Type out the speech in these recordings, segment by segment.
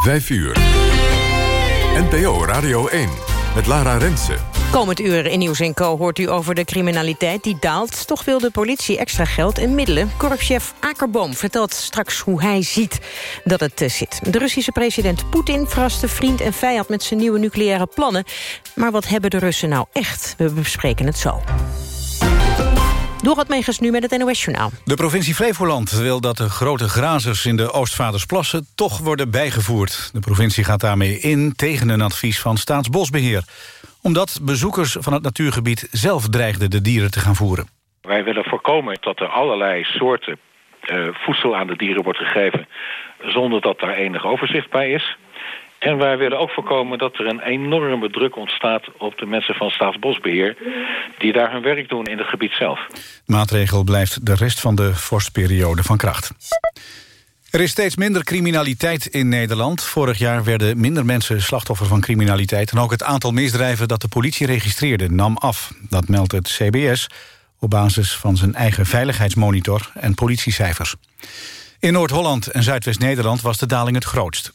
5 uur. NPO Radio 1 met Lara Rensen. Komend uur in Nieuws Co hoort u over de criminaliteit die daalt. Toch wil de politie extra geld en middelen. Korpschef Akerboom vertelt straks hoe hij ziet dat het eh, zit. De Russische president Poetin verraste vriend en vijand... met zijn nieuwe nucleaire plannen. Maar wat hebben de Russen nou echt? We bespreken het zo. Dorot Megens nu met het NOS-journaal. De provincie Flevoland wil dat de grote grazers in de Oostvaardersplassen toch worden bijgevoerd. De provincie gaat daarmee in tegen een advies van Staatsbosbeheer. Omdat bezoekers van het natuurgebied zelf dreigden de dieren te gaan voeren. Wij willen voorkomen dat er allerlei soorten uh, voedsel aan de dieren wordt gegeven... zonder dat daar enig overzicht bij is. En wij willen ook voorkomen dat er een enorme druk ontstaat op de mensen van Staatsbosbeheer... die daar hun werk doen in het gebied zelf. De maatregel blijft de rest van de vorstperiode van kracht. Er is steeds minder criminaliteit in Nederland. Vorig jaar werden minder mensen slachtoffer van criminaliteit... en ook het aantal misdrijven dat de politie registreerde nam af. Dat meldt het CBS op basis van zijn eigen veiligheidsmonitor en politiecijfers. In Noord-Holland en Zuidwest-Nederland was de daling het grootst.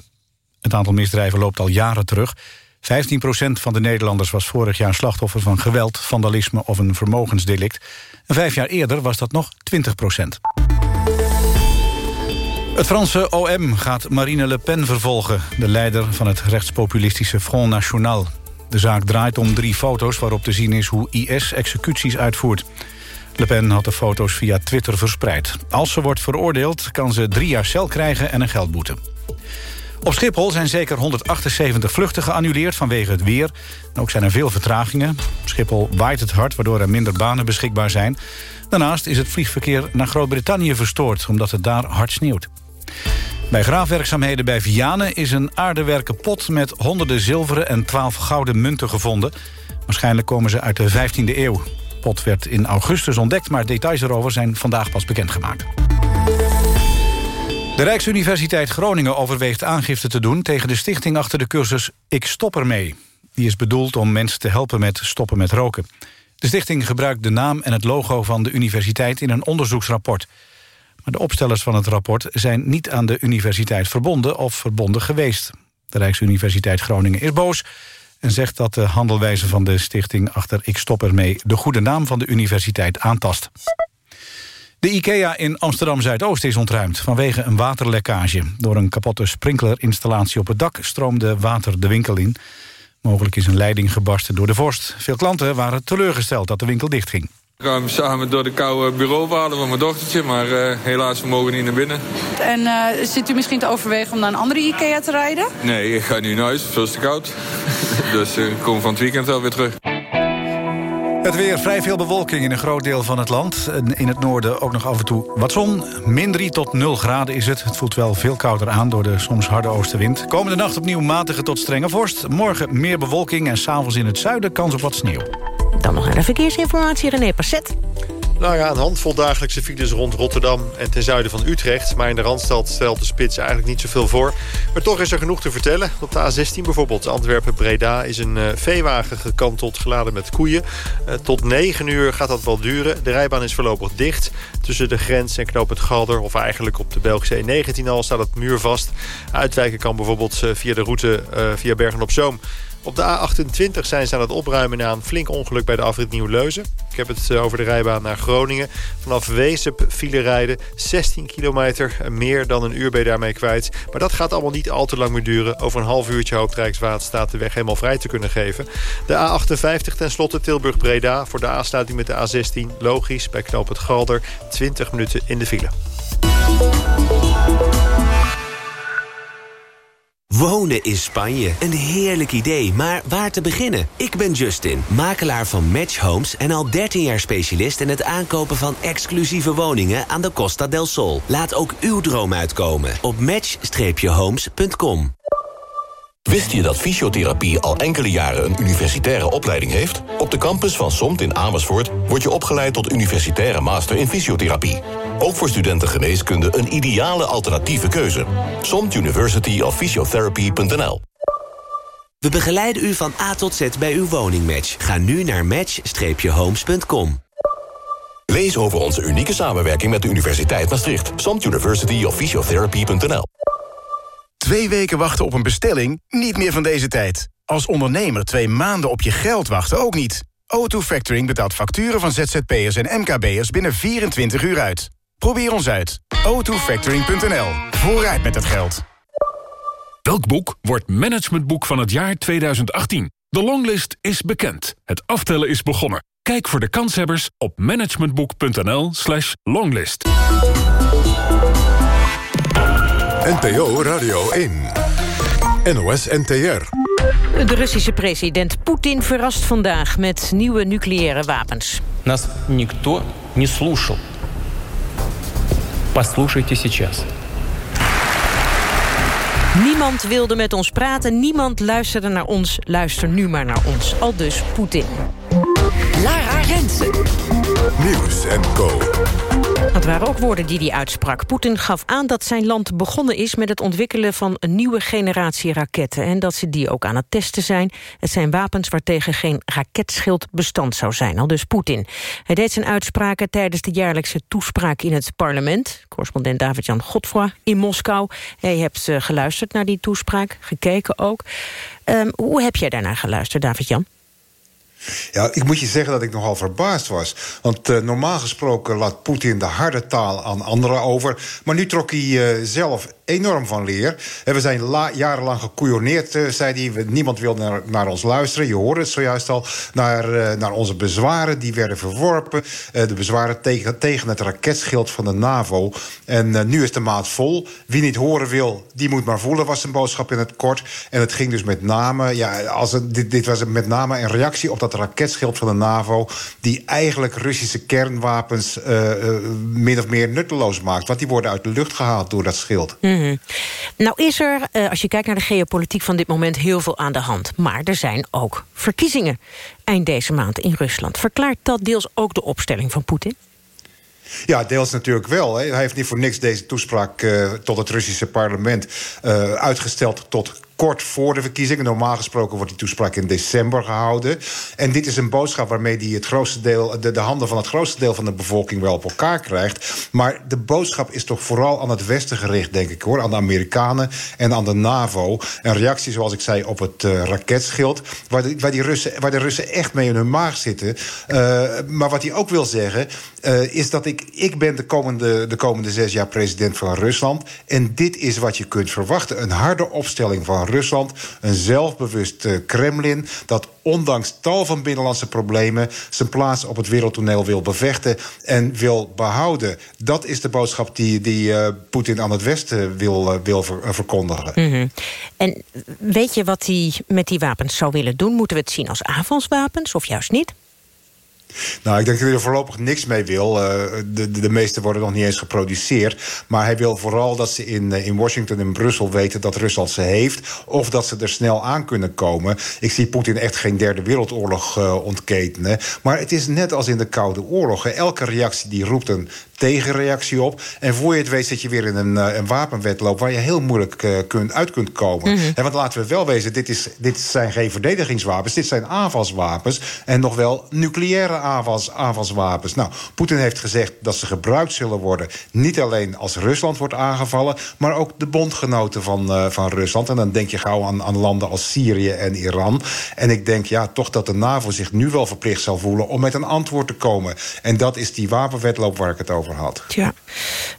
Het aantal misdrijven loopt al jaren terug. 15% van de Nederlanders was vorig jaar slachtoffer van geweld, vandalisme of een vermogensdelict. En vijf jaar eerder was dat nog 20% Het Franse OM gaat Marine Le Pen vervolgen... de leider van het rechtspopulistische Front National. De zaak draait om drie foto's waarop te zien is hoe IS executies uitvoert. Le Pen had de foto's via Twitter verspreid. Als ze wordt veroordeeld kan ze drie jaar cel krijgen en een geldboete. Op Schiphol zijn zeker 178 vluchten geannuleerd vanwege het weer. ook zijn er veel vertragingen. Op Schiphol waait het hard, waardoor er minder banen beschikbaar zijn. Daarnaast is het vliegverkeer naar Groot-Brittannië verstoord... omdat het daar hard sneeuwt. Bij graafwerkzaamheden bij Vianen is een aardewerken pot... met honderden zilveren en twaalf gouden munten gevonden. Waarschijnlijk komen ze uit de 15e eeuw. De pot werd in augustus ontdekt, maar details erover zijn vandaag pas bekendgemaakt. De Rijksuniversiteit Groningen overweegt aangifte te doen... tegen de stichting achter de cursus Ik Stop Ermee. Die is bedoeld om mensen te helpen met stoppen met roken. De stichting gebruikt de naam en het logo van de universiteit... in een onderzoeksrapport. Maar de opstellers van het rapport zijn niet aan de universiteit verbonden... of verbonden geweest. De Rijksuniversiteit Groningen is boos en zegt dat de handelwijze van de stichting achter Ik Stop Ermee... de goede naam van de universiteit aantast. De IKEA in Amsterdam-Zuidoost is ontruimd vanwege een waterlekkage. Door een kapotte sprinklerinstallatie op het dak stroomde water de winkel in. Mogelijk is een leiding gebarsten door de vorst. Veel klanten waren teleurgesteld dat de winkel dichtging. Ik ga hem samen door de koude bureau halen van mijn dochtertje, maar uh, helaas, we mogen niet naar binnen. En uh, zit u misschien te overwegen om naar een andere IKEA te rijden? Nee, ik ga nu naar huis, veel te koud. dus uh, ik kom van het weekend wel weer terug. Het weer, vrij veel bewolking in een groot deel van het land. In het noorden ook nog af en toe wat zon. Min 3 tot 0 graden is het. Het voelt wel veel kouder aan door de soms harde oostenwind. Komende nacht opnieuw matige tot strenge vorst. Morgen meer bewolking en s'avonds in het zuiden kans op wat sneeuw. Dan nog naar de verkeersinformatie, René Passet. Nou ja, een handvol dagelijkse files rond Rotterdam en ten zuiden van Utrecht. Maar in de Randstad stelt de spits eigenlijk niet zoveel voor. Maar toch is er genoeg te vertellen. Op de A16 bijvoorbeeld, Antwerpen-Breda, is een uh, veewagen gekanteld geladen met koeien. Uh, tot 9 uur gaat dat wel duren. De rijbaan is voorlopig dicht. Tussen de grens en knooppunt Galder, of eigenlijk op de Belgische E19 al, staat het muur vast. Uitwijken kan bijvoorbeeld uh, via de route via Bergen-op-Zoom. Op de A28 zijn ze aan het opruimen na een flink ongeluk bij de afrit Nieuw-Leuzen. Ik heb het eh, over de rijbaan naar Groningen. Vanaf Weesp file rijden, 16 kilometer, meer dan een uur ben je daarmee kwijt. Maar dat gaat allemaal niet al te lang meer duren. Over een half uurtje hoopt Rijkswaterstaat de weg helemaal vrij te kunnen geven. De A58 tenslotte Tilburg-Breda voor de aansluiting met de A16. Logisch, bij knoop het Galder, 20 minuten in de file. Wonen in Spanje. Een heerlijk idee, maar waar te beginnen? Ik ben Justin, makelaar van Match Homes... en al 13 jaar specialist in het aankopen van exclusieve woningen... aan de Costa del Sol. Laat ook uw droom uitkomen op match-homes.com. Wist je dat fysiotherapie al enkele jaren een universitaire opleiding heeft? Op de campus van SOMT in Amersfoort wordt je opgeleid tot universitaire master in fysiotherapie. Ook voor studenten geneeskunde een ideale alternatieve keuze. SOMT University of Physiotherapy.nl We begeleiden u van A tot Z bij uw woningmatch. Ga nu naar match-homes.com. Lees over onze unieke samenwerking met de Universiteit Maastricht. SOMT University of Physiotherapy.nl Twee weken wachten op een bestelling? Niet meer van deze tijd. Als ondernemer twee maanden op je geld wachten ook niet. O2 Factoring betaalt facturen van ZZP'ers en MKB'ers binnen 24 uur uit. Probeer ons uit. o2factoring.nl. Vooruit met het geld. Welk boek wordt managementboek van het jaar 2018? De longlist is bekend. Het aftellen is begonnen. Kijk voor de kanshebbers op managementboek.nl slash longlist. NPO Radio 1. NOS NTR. De Russische president Poetin verrast vandaag met nieuwe nucleaire wapens. Нас никто не слушал. Послушайте сейчас. Niemand wilde met ons praten, niemand luisterde naar ons. Luister nu maar naar ons. Al dus Poetin. Lara Rensen. Nieuws en Co. Dat waren ook woorden die hij uitsprak. Poetin gaf aan dat zijn land begonnen is met het ontwikkelen van een nieuwe generatie raketten. En dat ze die ook aan het testen zijn. Het zijn wapens waartegen geen raketschild bestand zou zijn. Al dus Poetin. Hij deed zijn uitspraken tijdens de jaarlijkse toespraak in het parlement. Correspondent David-Jan Godfroy in Moskou. Hij hebt uh, geluisterd naar die toespraak, gekeken ook. Um, hoe heb jij daarnaar geluisterd, David-Jan? Ja, ik moet je zeggen dat ik nogal verbaasd was. Want uh, normaal gesproken laat Poetin de harde taal aan anderen over. Maar nu trok hij uh, zelf enorm van leer. En we zijn jarenlang gekoeioneerd, uh, zei hij. Niemand wil naar, naar, ons luisteren. Je hoorde het zojuist al. Naar, naar onze bezwaren, die werden verworpen. de bezwaren tegen, tegen het raketschild van de NAVO. En nu is de maat vol. Wie niet horen wil, die moet maar voelen, was zijn boodschap in het kort. En het ging dus met name... Ja, als dit, dit was met name een reactie op dat raketschild van de NAVO... die eigenlijk Russische kernwapens min of meer nutteloos maakt. Want die worden uit de lucht gehaald door dat schild. Mm -hmm. Nou is er, uh, als je kijkt naar de geopolitiek van dit moment... heel veel aan de hand. Maar er zijn ook verkiezingen eind deze maand in Rusland. Verklaart dat deels ook de opstelling van Poetin? Ja, deels natuurlijk wel. Hè. Hij heeft niet voor niks deze toespraak uh, tot het Russische parlement uh, uitgesteld tot kort voor de verkiezingen. Normaal gesproken wordt die toespraak in december gehouden. En dit is een boodschap waarmee hij het grootste deel, de, de handen van het grootste deel van de bevolking wel op elkaar krijgt. Maar de boodschap is toch vooral aan het Westen gericht, denk ik hoor. Aan de Amerikanen en aan de NAVO. Een reactie, zoals ik zei, op het uh, raketschild. Waar de, waar, die Russen, waar de Russen echt mee in hun maag zitten. Uh, maar wat hij ook wil zeggen, uh, is dat ik, ik ben de komende, de komende zes jaar president van Rusland. En dit is wat je kunt verwachten. Een harde opstelling van Rusland. Een zelfbewust uh, Kremlin dat ondanks tal van binnenlandse problemen... zijn plaats op het wereldtoneel wil bevechten en wil behouden. Dat is de boodschap die, die uh, Poetin aan het Westen wil, uh, wil ver, verkondigen. -hmm. En weet je wat hij met die wapens zou willen doen? Moeten we het zien als aanvalswapens of juist niet? Nou, ik denk dat hij er voorlopig niks mee wil. Uh, de, de, meeste worden nog niet eens geproduceerd. Maar hij wil vooral dat ze in, uh, in Washington en Brussel weten dat Rusland ze heeft. Of dat ze er snel aan kunnen komen. Ik zie Poetin echt geen derde wereldoorlog uh, ontketenen. Maar het is net als in de Koude Oorlog. Elke reactie die roept een tegenreactie op. En voor je het weet zit je weer in een, een wapenwetloop... waar je heel moeilijk uh, kunt, uit kunt komen. Mm -hmm. en want laten we wel wezen, dit, is, dit zijn geen verdedigingswapens. Dit zijn aanvalswapens. En nog wel nucleaire aanvals, aanvalswapens. Nou, Poetin heeft gezegd dat ze gebruikt zullen worden... niet alleen als Rusland wordt aangevallen... maar ook de bondgenoten van, uh, van Rusland. En dan denk je gauw aan, aan landen als Syrië en Iran. En ik denk ja, toch dat de NAVO zich nu wel verplicht zal voelen... om met een antwoord te komen. En dat is die wapenwetloop waar ik het over had. Tja,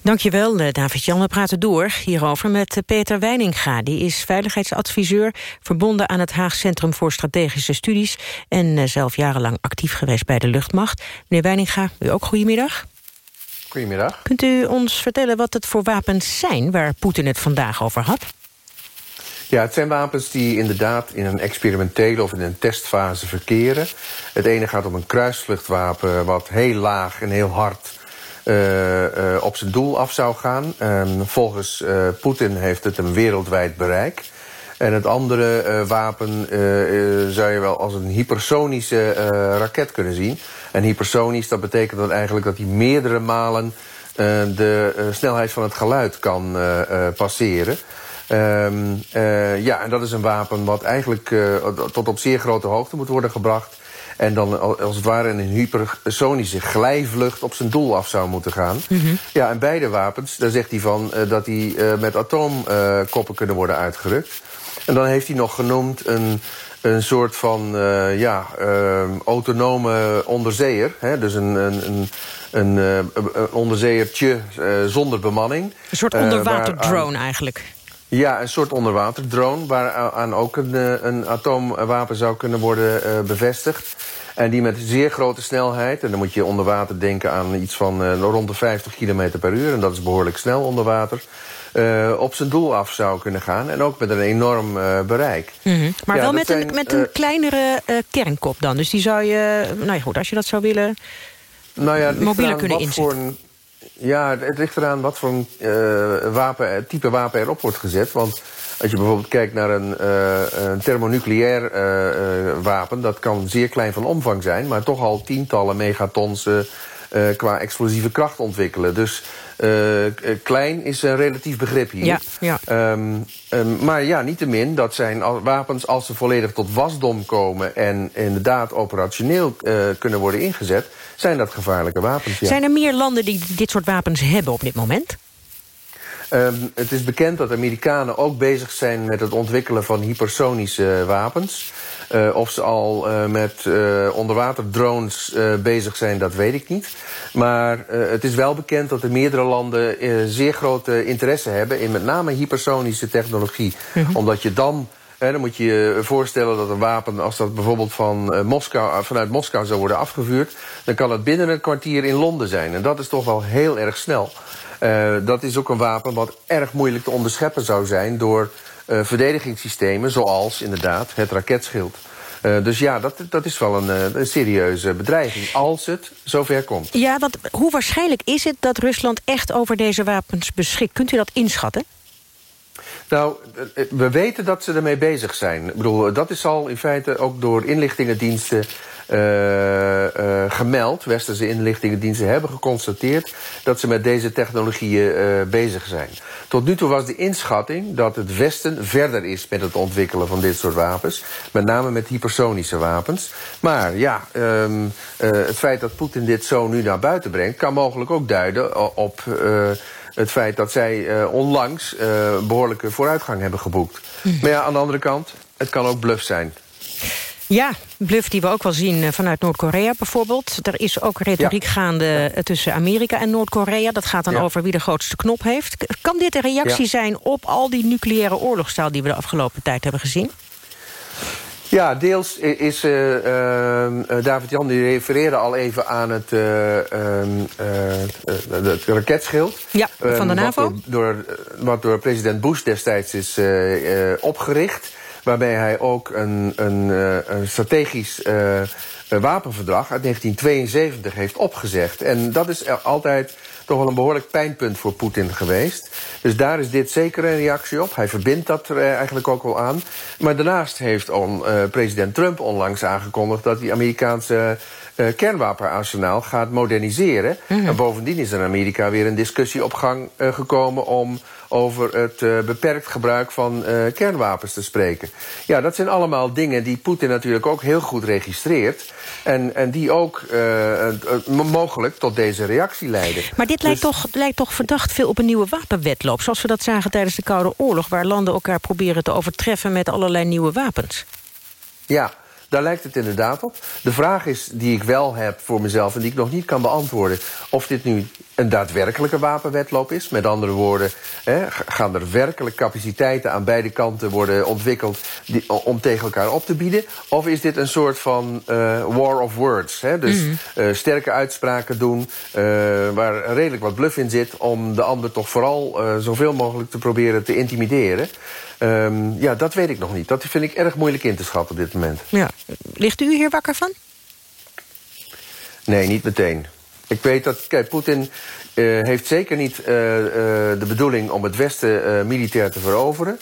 dankjewel David-Jan. We praten door hierover met Peter Weininga. Die is veiligheidsadviseur, verbonden aan het Haag Centrum voor Strategische Studies... en zelf jarenlang actief geweest bij de luchtmacht. Meneer Weininga, u ook goedemiddag. Goedemiddag. Kunt u ons vertellen wat het voor wapens zijn... waar Poetin het vandaag over had? Ja, het zijn wapens die inderdaad in een experimentele of in een testfase verkeren. Het ene gaat om een kruisvluchtwapen wat heel laag en heel hard... Uh, uh, op zijn doel af zou gaan. Volgens uh, Poetin heeft het een wereldwijd bereik. En het andere wapen zou je wel als een hypersonische raket kunnen zien. En hypersonisch, dat betekent dan eigenlijk dat hij meerdere malen de snelheid van het geluid kan passeren. Um, ja, en dat is een wapen wat eigenlijk tot op zeer grote hoogte moet worden gebracht. En dan al- als het ware in een hypersonische glijvlucht op zijn doel af zou moeten gaan. Ja, en beide wapens, daar zegt hij van eh, dat die eh, met atoomkoppen kunnen worden uitgerukt. En dan heeft hij nog genoemd een, een soort van eh, ja, eh, autonome onderzeeër. Hè? Dus een, een, een, een, eh, een onderzeeërtje eh, zonder bemanning. Een soort Eh, onderwaterdrone eigenlijk. Ja, een soort onderwaterdrone... waaraan ook een, eh, een atoomwapen zou kunnen worden eh, bevestigd. En die met zeer grote snelheid... en dan moet je onder water denken aan iets van eh, rond de 50 km per uur... en dat is behoorlijk snel onder water... op zijn doel af zou kunnen gaan. En ook met een enorm bereik. Mhm. Maar Ja, wel met, een, met een kleinere kernkop dan. Dus die zou je, nou ja goed, als je dat zou willen... Nou ja, Mobieler kunnen inzetten. Voor een, ja, het ligt eraan wat voor een eh, wapen, type wapen erop wordt gezet. Want als je bijvoorbeeld kijkt naar een, eh, een thermonucleair eh, wapen... dat kan zeer klein van omvang zijn... maar toch al tientallen megatons qua explosieve kracht ontwikkelen. Dus klein is een relatief begrip hier. Ja, ja. Ehm, ehm, maar ja, niettemin, dat zijn wapens als ze volledig tot wasdom komen... en inderdaad operationeel eh, kunnen worden ingezet... zijn dat gevaarlijke wapens, ja. Zijn er meer landen die dit soort wapens hebben op dit moment? Ehm, het is bekend dat Amerikanen ook bezig zijn met het ontwikkelen van hypersonische wapens. Eh, of ze al eh, met eh, onderwaterdrones eh, bezig zijn, dat weet ik niet. Maar eh, het is wel bekend dat er meerdere landen eh, zeer grote interesse hebben... in met name hypersonische technologie. Omdat je dan... Dan moet je je voorstellen dat een wapen, als dat bijvoorbeeld van, eh, Moskou, vanuit Moskou zou worden afgevuurd... dan kan het binnen een kwartier in Londen zijn. En dat is toch wel heel erg snel. Eh, dat is ook een wapen wat erg moeilijk te onderscheppen zou zijn... door eh, verdedigingssystemen zoals inderdaad het raketschild. Eh, dus ja, dat, dat is wel een, een serieuze bedreiging als het zover komt. Ja, want hoe waarschijnlijk is het dat Rusland echt over deze wapens beschikt? Kunt u dat inschatten? Nou, we weten dat ze ermee bezig zijn. Ik bedoel, dat is al in feite ook door inlichtingendiensten gemeld. Westerse inlichtingendiensten hebben geconstateerd... dat ze met deze technologieën eh, bezig zijn. Tot nu toe was de inschatting dat het Westen verder is... met het ontwikkelen van dit soort wapens. Met name met hypersonische wapens. Maar ja, eh, het feit dat Poetin dit zo nu naar buiten brengt... kan mogelijk ook duiden op... eh, het feit dat zij eh, onlangs eh, behoorlijke vooruitgang hebben geboekt. Maar ja, aan de andere kant, het kan ook bluff zijn. Ja, bluff die we ook wel zien eh, vanuit Noord-Korea bijvoorbeeld. Er is ook retoriek gaande eh, tussen Amerika en Noord-Korea. Dat gaat dan Ja. over wie de grootste knop heeft. Kan dit een reactie Ja. zijn op al die nucleaire oorlogstaal... die we de afgelopen tijd hebben gezien? Ja, deels is eh, ehm, eh, David Jan die refereerde al even aan het, eh, het- raketschild. Ja, van de Ehm, NAVO. Wat door, door, wat door president Bush destijds is opgericht. Waarbij hij ook een, een, eh, een strategisch eh, wapenverdrag uit 1972 heeft opgezegd. En dat is altijd toch wel een behoorlijk pijnpunt voor Poetin geweest. Dus daar is dit zeker een reactie op. Hij verbindt dat er eh, eigenlijk ook wel aan. Maar daarnaast heeft president Trump onlangs aangekondigd... dat die Amerikaanse eh, kernwapenarsenaal gaat moderniseren. En bovendien is er in Amerika weer een discussie op gang eh, gekomen... om over het eh, beperkt gebruik van kernwapens te spreken. Ja, dat zijn allemaal dingen die Poetin natuurlijk ook heel goed registreert... en, en die ook mogelijk tot deze reactie leiden. Maar dit lijkt, Dus- toch, lijkt toch verdacht veel op een nieuwe wapenwetloop... zoals we dat zagen tijdens de Koude Oorlog... waar landen elkaar proberen te overtreffen met allerlei nieuwe wapens. Ja, daar lijkt het inderdaad op. De vraag is die ik wel heb voor mezelf en die ik nog niet kan beantwoorden... of dit nu een daadwerkelijke wapenwetloop is. Met andere woorden, hè, gaan er werkelijk capaciteiten aan beide kanten worden ontwikkeld... Die, om tegen elkaar op te bieden? Of is dit een soort van eh, war of words? Hè? Dus eh, sterke uitspraken doen eh, waar redelijk wat bluff in zit... om de ander toch vooral zoveel mogelijk te proberen te intimideren... Ehm, ja, dat weet ik nog niet. Dat vind ik erg moeilijk in te schatten op dit moment. Ja. Ligt u hier wakker van? Nee, niet meteen. Ik weet dat, kijk, Poetin eh, heeft zeker niet eh, eh, de bedoeling om het Westen militair te veroveren.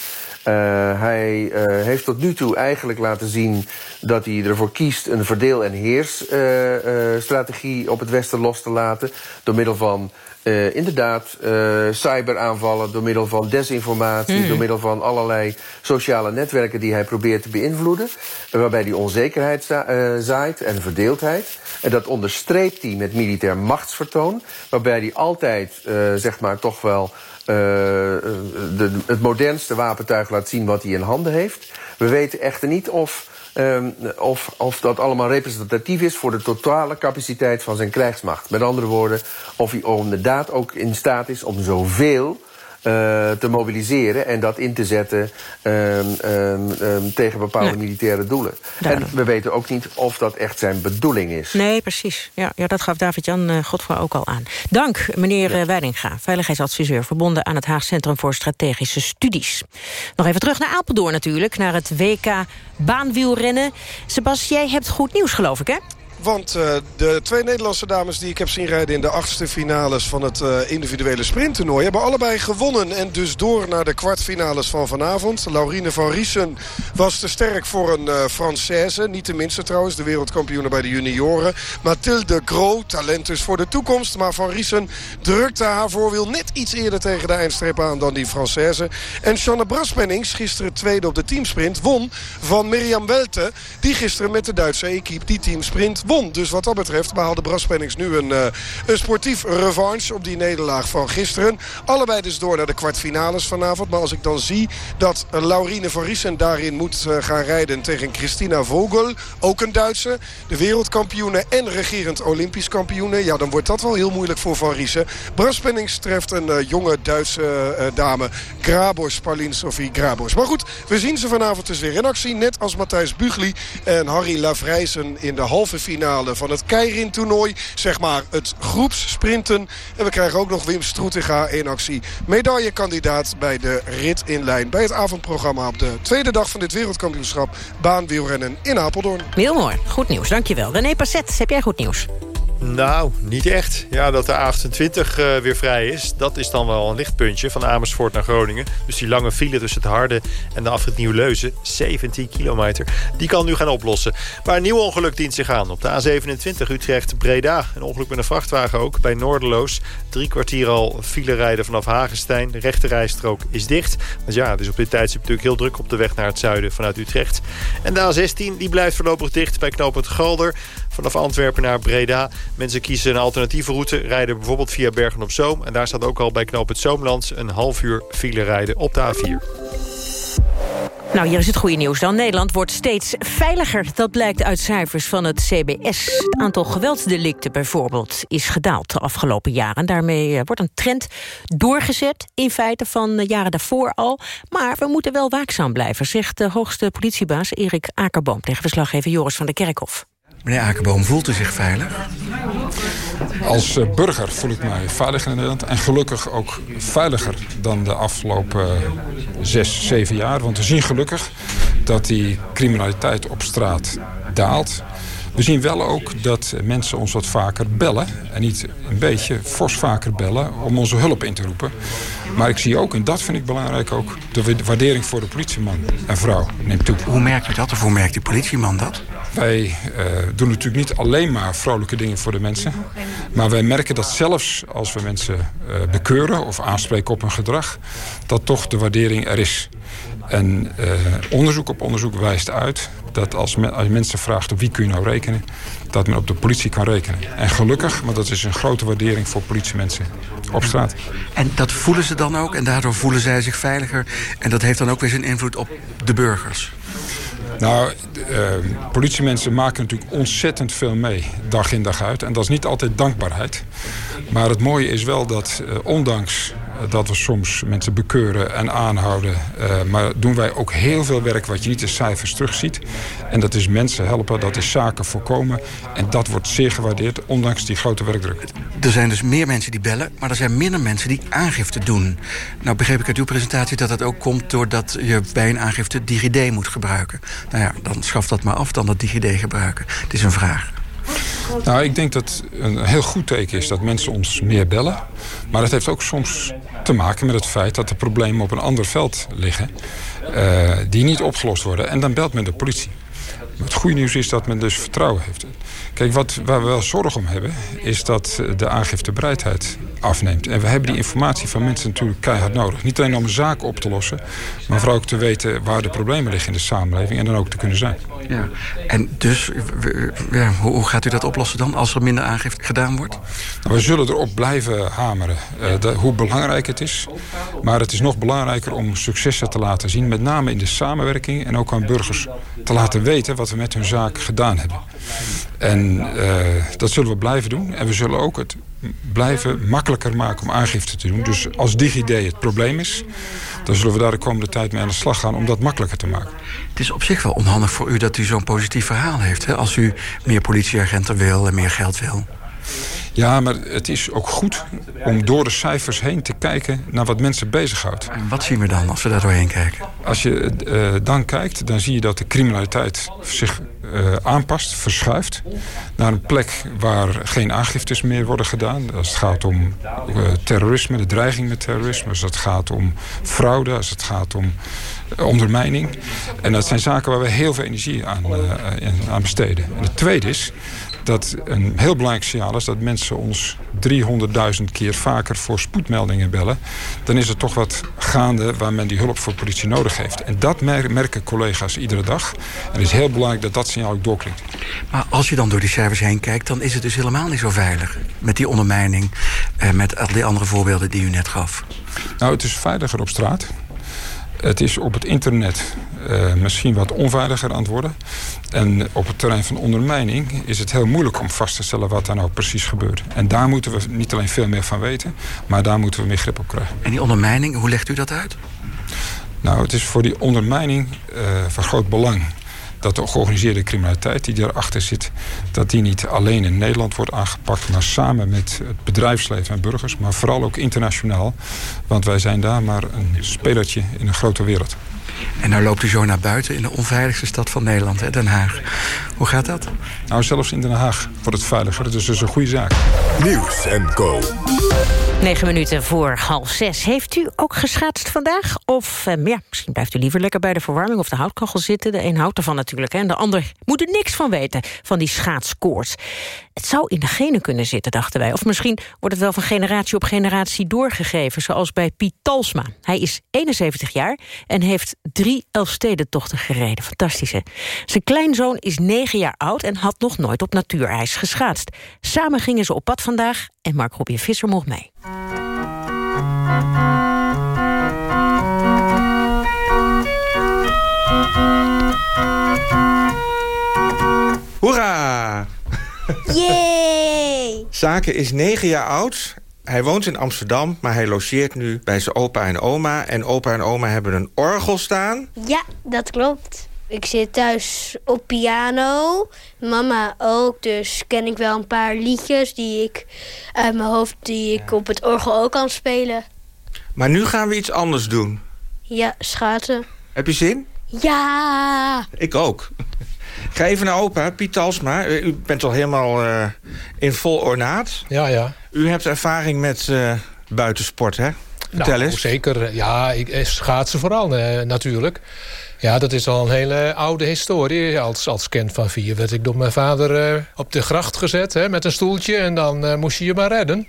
hij heeft tot nu toe eigenlijk laten zien dat hij ervoor kiest een verdeel- en heersstrategie op het Westen los te laten. Door middel van uh, inderdaad uh, cyberaanvallen door middel van desinformatie... Hmm. door middel van allerlei sociale netwerken die hij probeert te beïnvloeden... waarbij hij onzekerheid za uh, zaait en verdeeldheid. En dat onderstreept hij met militair machtsvertoon... waarbij hij altijd, zeg maar, toch wel... De, het modernste wapentuig laat zien wat hij in handen heeft. We weten echter niet of... Um, of, of dat allemaal representatief is voor de totale capaciteit van zijn krijgsmacht. Met andere woorden, of hij inderdaad ook in staat is om zoveel te mobiliseren en dat in te zetten um, um, tegen bepaalde militaire doelen. Duidelijk. En we weten ook niet of dat echt zijn bedoeling is. Nee, precies. Ja, ja dat gaf David-Jan uh, Godfra ook al aan. Dank, meneer ja. Weidinga, veiligheidsadviseur... verbonden aan het Haag Centrum voor Strategische Studies. Nog even terug naar Apeldoorn natuurlijk, naar het WK baanwielrennen. Sebas, jij hebt goed nieuws, geloof ik, hè? Want uh, de twee Nederlandse dames die ik heb zien rijden... in de achtste finales van het uh, individuele sprinttoernooi... hebben allebei gewonnen en dus door naar de kwartfinales van vanavond. Laurine van Riesen was te sterk voor een uh, Française. Niet de minste trouwens, de wereldkampioene bij de junioren. Mathilde Gros, talent dus voor de toekomst. Maar van Riesen drukte haar voorwiel net iets eerder tegen de eindstreep aan... dan die Française. En Shanne Braspennings, gisteren tweede op de teamsprint... won van Mirjam Welte, die gisteren met de Duitse equipe die teamsprint Dus wat dat betreft behaalde Braspennings nu een, uh, een sportief revanche op die nederlaag van gisteren. Allebei dus door naar de kwartfinales vanavond. Maar als ik dan zie dat uh, Laurine van Riesen daarin moet uh, gaan rijden tegen Christina Vogel. Ook een Duitse. De wereldkampioene en regerend olympisch kampioene. Ja, dan wordt dat wel heel moeilijk voor Van Riesen. Braspennings treft een jonge Duitse dame. Grabos, Pauline Sophie Grabos. Maar goed, we zien ze vanavond dus weer in actie. Net als Matthijs Bugli en Harry Lavrijsen in de halve finale van het Keirin-toernooi. Zeg maar het groepssprinten. En we krijgen ook nog Wim Stroetinga in actie. Medaillekandidaat bij de rit in lijn. Bij het avondprogramma op de tweede dag van dit wereldkampioenschap. Baanwielrennen in Apeldoorn. Heel. Goed nieuws. Dankjewel. René Passet, heb jij goed nieuws? Nou, niet echt. Ja, dat de A28 uh, weer vrij is, dat is dan wel een lichtpuntje van Amersfoort naar Groningen. Dus die lange file tussen het Harde en de afrit Nieuw-Leuzen, 17 kilometer, die kan nu gaan oplossen. Maar een nieuw ongeluk dient zich aan op de A27 Utrecht-Breda. Een ongeluk met een vrachtwagen ook bij Noorderloos. Drie kwartier al file rijden vanaf Hagenstein. De rechterrijstrook is dicht. Want ja, het is op dit tijdstip natuurlijk heel druk op de weg naar het zuiden vanuit Utrecht. En de A16 die blijft voorlopig dicht bij knooppunt Galder. Vanaf Antwerpen naar Breda. Mensen kiezen een alternatieve route, rijden bijvoorbeeld via Bergen-op-Zoom. En daar staat ook al bij knoop het Zoomlands een half uur file rijden op de A4. Nou, hier is het goede nieuws dan. Nederland wordt steeds veiliger. Dat blijkt uit cijfers van het CBS. Het aantal geweldsdelicten bijvoorbeeld is gedaald de afgelopen jaren. Daarmee wordt een trend doorgezet, in feite van jaren daarvoor al. Maar we moeten wel waakzaam blijven, zegt de hoogste politiebaas Erik Akerboom... tegen verslaggever Joris van der Kerkhof. Meneer Akerboom, voelt u zich veilig? Als burger voel ik mij veilig in Nederland. En gelukkig ook veiliger dan de afgelopen zes, zeven jaar. Want we zien gelukkig dat die criminaliteit op straat daalt. We zien wel ook dat mensen ons wat vaker bellen. En niet een beetje, fors vaker bellen om onze hulp in te roepen. Maar ik zie ook, en dat vind ik belangrijk ook... de waardering voor de politieman en vrouw neemt toe. Hoe merkt u dat of hoe merkt die politieman dat? Wij uh, doen natuurlijk niet alleen maar vrolijke dingen voor de mensen. Maar wij merken dat zelfs als we mensen uh, bekeuren of aanspreken op hun gedrag... dat toch de waardering er is. En uh, onderzoek op onderzoek wijst uit dat als, me, als mensen vraagt op wie kun je nou rekenen... dat men op de politie kan rekenen. En gelukkig, maar dat is een grote waardering voor politiemensen op straat. En dat voelen ze dan ook en daardoor voelen zij zich veiliger... en dat heeft dan ook weer zijn invloed op de burgers? Nou, uh, politiemensen maken natuurlijk ontzettend veel mee, dag in dag uit. En dat is niet altijd dankbaarheid. Maar het mooie is wel dat, uh, ondanks dat we soms mensen bekeuren en aanhouden... Uh, maar doen wij ook heel veel werk wat je niet in cijfers terugziet. En dat is mensen helpen, dat is zaken voorkomen. En dat wordt zeer gewaardeerd, ondanks die grote werkdruk. Er zijn dus meer mensen die bellen, maar er zijn minder mensen die aangifte doen. Nou begreep ik uit uw presentatie dat dat ook komt... doordat je bij een aangifte DigiD moet gebruiken. Nou ja, dan schaf dat maar af, dan dat DigiD gebruiken. Het is een vraag. Nou, ik denk dat een heel goed teken is dat mensen ons meer bellen. Maar dat heeft ook soms te maken met het feit dat de problemen op een ander veld liggen. Uh, die niet opgelost worden. En dan belt men de politie. Het goede nieuws is dat men dus vertrouwen heeft. Kijk, wat, waar we wel zorg om hebben, is dat de aangiftebereidheid afneemt. En we hebben die informatie van mensen natuurlijk keihard nodig. Niet alleen om een zaak op te lossen, maar vooral ook te weten waar de problemen liggen in de samenleving en dan ook te kunnen zijn. Ja, en dus ja, hoe gaat u dat oplossen dan als er minder aangifte gedaan wordt? Nou, we zullen erop blijven hameren uh, de, hoe belangrijk het is. Maar het is nog belangrijker om successen te laten zien, met name in de samenwerking en ook aan burgers te laten weten wat we met hun zaak gedaan hebben. En uh, dat zullen we blijven doen. En we zullen ook het blijven makkelijker maken om aangifte te doen. Dus als DigiD het probleem is, dan zullen we daar de komende tijd mee aan de slag gaan om dat makkelijker te maken. Het is op zich wel onhandig voor u dat u zo'n positief verhaal heeft. Hè? Als u meer politieagenten wil en meer geld wil. Ja, maar het is ook goed om door de cijfers heen te kijken naar wat mensen bezighoudt. En wat zien we dan als we daar doorheen kijken? Als je uh, dan kijkt, dan zie je dat de criminaliteit zich uh, aanpast, verschuift... naar een plek waar geen aangiftes meer worden gedaan. Als het gaat om uh, terrorisme, de dreiging met terrorisme... als het gaat om fraude, als het gaat om ondermijning. En dat zijn zaken waar we heel veel energie aan, aan besteden. En het tweede is dat een heel belangrijk signaal is dat mensen ons 300.000 keer vaker voor spoedmeldingen bellen. Dan is er toch wat gaande waar men die hulp voor politie nodig heeft. En dat merken collega's iedere dag. En het is heel belangrijk dat dat signaal ook doorklinkt. Maar als je dan door die cijfers heen kijkt, dan is het dus helemaal niet zo veilig. Met die ondermijning, eh, met al die andere voorbeelden die u net gaf. Nou, het is veiliger op straat. Het is op het internet uh, misschien wat onveiliger aan het worden. En op het terrein van ondermijning is het heel moeilijk om vast te stellen wat daar nou precies gebeurt. En daar moeten we niet alleen veel meer van weten, maar daar moeten we meer grip op krijgen. En die ondermijning, hoe legt u dat uit? Nou, het is voor die ondermijning uh, van groot belang dat de georganiseerde criminaliteit die daarachter zit... dat die niet alleen in Nederland wordt aangepakt... maar samen met het bedrijfsleven en burgers, maar vooral ook internationaal. Want wij zijn daar maar een spelertje in een grote wereld. En nou loopt u zo naar buiten in de onveiligste stad van Nederland, hè, Den Haag. Hoe gaat dat? Nou, zelfs in Den Haag wordt het veiliger. Dat is dus een goede zaak. Nieuws en Co. Negen minuten voor half zes. Heeft u ook geschaatst vandaag? Of eh, ja, misschien blijft u liever lekker bij de verwarming of de houtkachel zitten. De een houdt ervan natuurlijk hè, en de ander moet er niks van weten... van die schaatskoorts. Het zou in de genen kunnen zitten, dachten wij. Of misschien wordt het wel van generatie op generatie doorgegeven... zoals bij Piet Talsma. Hij is 71 jaar en heeft drie Elfstedentochten gereden. Fantastische. Zijn kleinzoon is 9 jaar oud en had nog nooit op natuurijs geschaatst. Samen gingen ze op pad vandaag en Mark Robin Visser mocht mee. Hoera! Yay! Zaken is negen jaar oud. Hij woont in Amsterdam, maar hij logeert nu bij zijn opa en oma. En opa en oma hebben een orgel staan. Ja, dat klopt. Ik zit thuis op piano. Mama ook, dus ken ik wel een paar liedjes die ik uit mijn hoofd... die ik op het orgel ook kan spelen. Maar nu gaan we iets anders doen. Ja, schaatsen. Heb je zin? Ja! Ik ook. Ga even naar opa, Piet Talsma. U bent al helemaal uh, in vol ornaat. Ja, ja. U hebt ervaring met uh, buitensport, hè? Vertel nou, eens. zeker. Ja, ik, schaatsen vooral uh, natuurlijk. Ja, dat is al een hele oude historie. Als, als kind van vier werd ik door mijn vader op de gracht gezet hè, met een stoeltje. En dan moest je je maar redden.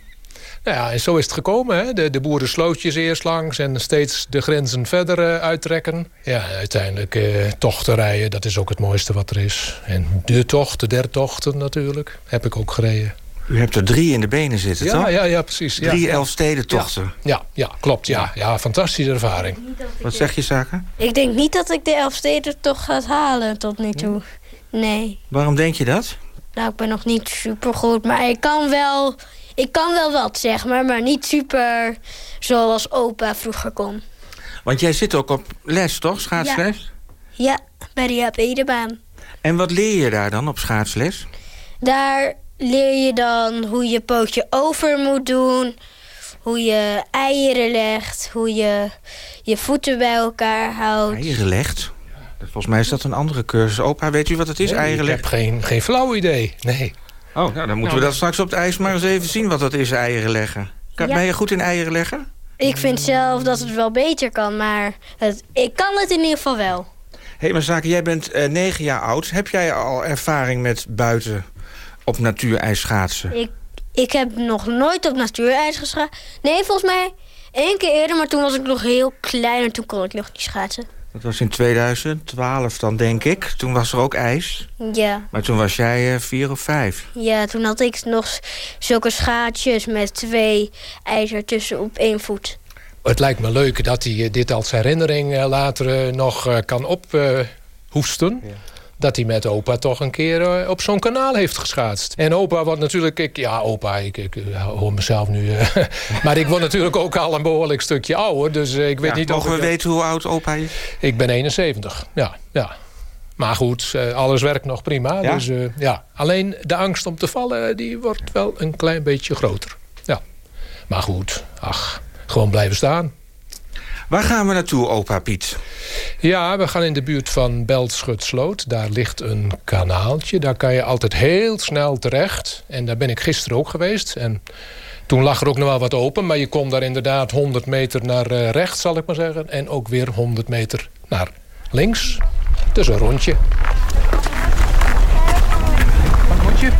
Nou ja, en zo is het gekomen. Hè? De, de boerenslootjes eerst langs en steeds de grenzen verder uh, uittrekken. Ja, uiteindelijk uh, tochten rijden, dat is ook het mooiste wat er is. En de tochten, der tochten natuurlijk, heb ik ook gereden. U hebt er drie in de benen zitten, ja, toch? Ja, ja, precies. Drie ja. Elfstedentochten. Ja, ja, ja, klopt. Ja. Ja, fantastische ervaring. Wat zeg je, Zaken? Ik denk niet dat ik de Elfstedentocht ga halen tot nu toe. Nee. Waarom denk je dat? Nou, ik ben nog niet super goed, maar ik kan wel... Ik kan wel wat, zeg maar, maar niet super zoals opa vroeger kon. Want jij zit ook op les, toch? Schaatsles? Ja, ja bij de Jaap Edebaan. En wat leer je daar dan op schaatsles? Daar leer je dan hoe je pootje over moet doen... hoe je eieren legt, hoe je je voeten bij elkaar houdt. Eieren legt? Volgens mij is dat een andere cursus. Opa, weet u wat het is, nee, eieren Ik heb geen, geen flauw idee, nee. Oh, nou, dan moeten we dat straks op het ijs maar eens even zien wat dat is, eieren leggen. Kan- Ja. Ben je goed in eieren leggen? Ik vind zelf dat het wel beter kan, maar het, ik kan het in ieder geval wel. Hé, hey, maar Zaken, jij bent eh, negen jaar oud. Heb jij al ervaring met buiten op natuurijs schaatsen? Ik, ik heb nog nooit op natuurijs geschaatst. Nee, volgens mij één keer eerder, maar toen was ik nog heel klein en toen kon ik nog niet schaatsen. Dat was in 2012 dan, denk ik. Toen was er ook ijs. Ja, Maar toen was jij eh, vier of vijf. ja, toen had ik nog zulke schaatsjes met twee ijzer tussen op één voet. Het lijkt me leuk dat hij eh, dit als herinnering eh, later nog eh, kan ophoesten. Dat hij met opa toch een keer eh, op zo'n kanaal heeft geschaatst. En opa wordt natuurlijk... Ik, ja, opa, ik, ik eh, hoor mezelf nu... eh, maar ik word natuurlijk ook al een behoorlijk stukje ouder. Dus ik weet Ja, niet mogen we ik- weten hoe oud opa is? Ik ben 71, ja. ja. Maar goed, alles werkt nog prima. Ja? Dus, ja. Alleen de angst om te vallen, die wordt wel een klein beetje groter. Ja. Maar goed, ach, gewoon blijven staan. Waar gaan we naartoe, opa Piet? Ja, we gaan in de buurt van Beltschutsloot. Daar ligt een kanaaltje. Daar kan je altijd heel snel terecht. En daar ben ik gisteren ook geweest. En toen lag er ook nog wel wat open. Maar je komt daar inderdaad 100 meter naar eh, rechts, zal ik maar zeggen. En ook weer 100 meter naar links. Dus een rondje. Een rondje?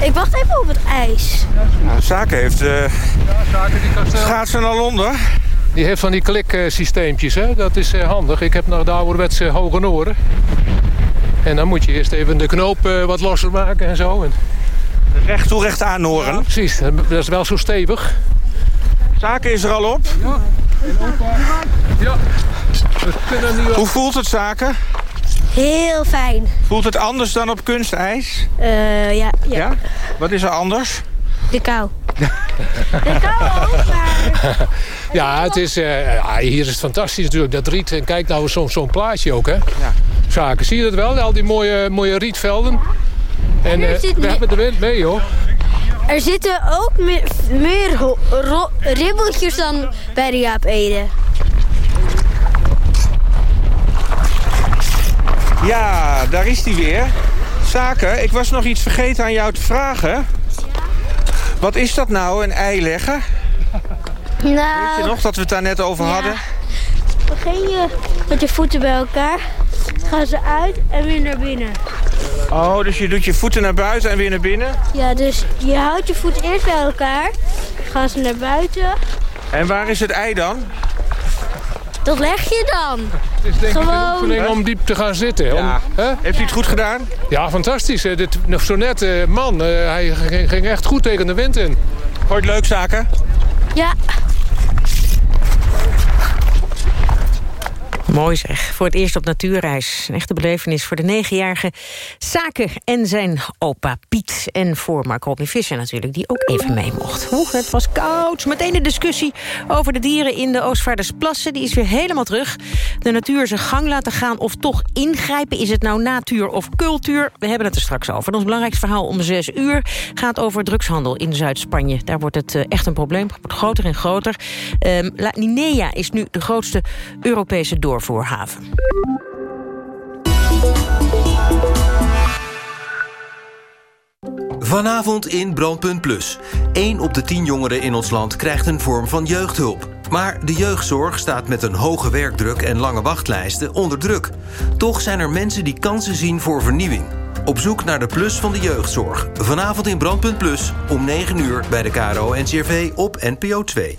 Ik wacht even op het ijs. Nou, Zaken heeft uh, schaatsen al onder. Die heeft van die kliksysteempjes, hè? dat is eh, handig. Ik heb nog de ouderwetse hoge noren. En dan moet je eerst even de knoop eh, wat losser maken en zo. En... Recht toe, recht aan noren. Ja, precies, dat is wel zo stevig. Zaken is er al op? Ja. Ja. We kunnen nu... Hoe voelt het, Zaken? Heel fijn. Voelt het anders dan op kunstijs? Eh, ja, ja. Ja? Wat is er anders? De kou. Ook, maar... Ja, het is, eh, ja, hier is het fantastisch natuurlijk, dat riet. En kijk nou zo'n zo'n plaatje ook, hè. Ja. Zaken, zie je dat wel? Al die mooie, mooie rietvelden. En Er eh, zit we me- hebben de wind mee, hoor. Er zitten ook meer, ribbeltjes dan bij de Jaap Ede. Ja, daar is hij weer. Zaken, ik was nog iets vergeten aan jou te vragen. Wat is dat nou, een ei leggen? Nou, Weet je nog dat we het daar net over hadden? begin je met je voeten bij elkaar. Gaan ze uit en weer naar binnen. Oh, dus je doet je voeten naar buiten en weer naar binnen. Ja, dus je houdt je voeten eerst bij elkaar. Gaan ze naar buiten. En waar is het ei dan? Dat leg je dan. Het is denk ik een Gewoon. oefening om diep te gaan zitten. Om, Ja. hè? Heeft u het goed gedaan? Ja, fantastisch. Dit, nog zo net, eh, man, eh, hij ging, ging echt goed tegen de wind in. Vond je het leuk, Zaken? Ja, Mooi zeg, voor het eerst op natuurreis. Een echte belevenis voor de negenjarige Zaken en zijn opa Piet. En voor Mark Robin Visser natuurlijk, die ook even mee mocht. Oeh, het was koud. Meteen de discussie over de dieren in de Oostvaardersplassen. Die is weer helemaal terug. De natuur zijn gang laten gaan of toch ingrijpen. Is het nou natuur of cultuur? We hebben het er straks over. Ons belangrijkste verhaal om zes uur gaat over drugshandel in Zuid-Spanje. Daar wordt het eh, echt een probleem. Het wordt groter en groter. Ehm, La Ninea is nu de grootste Europese doorvoerhaven. Vanavond in Brandpunt Plus. 1 op de 10 jongeren in ons land krijgt een vorm van jeugdhulp. Maar de jeugdzorg staat met een hoge werkdruk en lange wachtlijsten onder druk. Toch zijn er mensen die kansen zien voor vernieuwing. Op zoek naar de plus van de jeugdzorg. Vanavond in Brandpunt Plus om 9 uur bij de KRO-NCRV op NPO 2.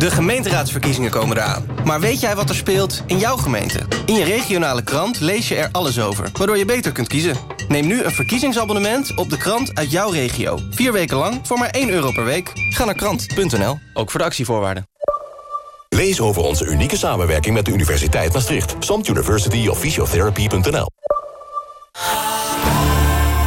De gemeenteraadsverkiezingen komen eraan. Maar weet jij wat er speelt in jouw gemeente? In je regionale krant lees je er alles over, waardoor je beter kunt kiezen. Neem nu een verkiezingsabonnement op de krant uit jouw regio. Vier weken lang voor maar 1 euro per week. Ga naar krant.nl, ook voor de actievoorwaarden. Lees over onze unieke samenwerking met de Universiteit Maastricht. SOMT University of Physiotherapy.nl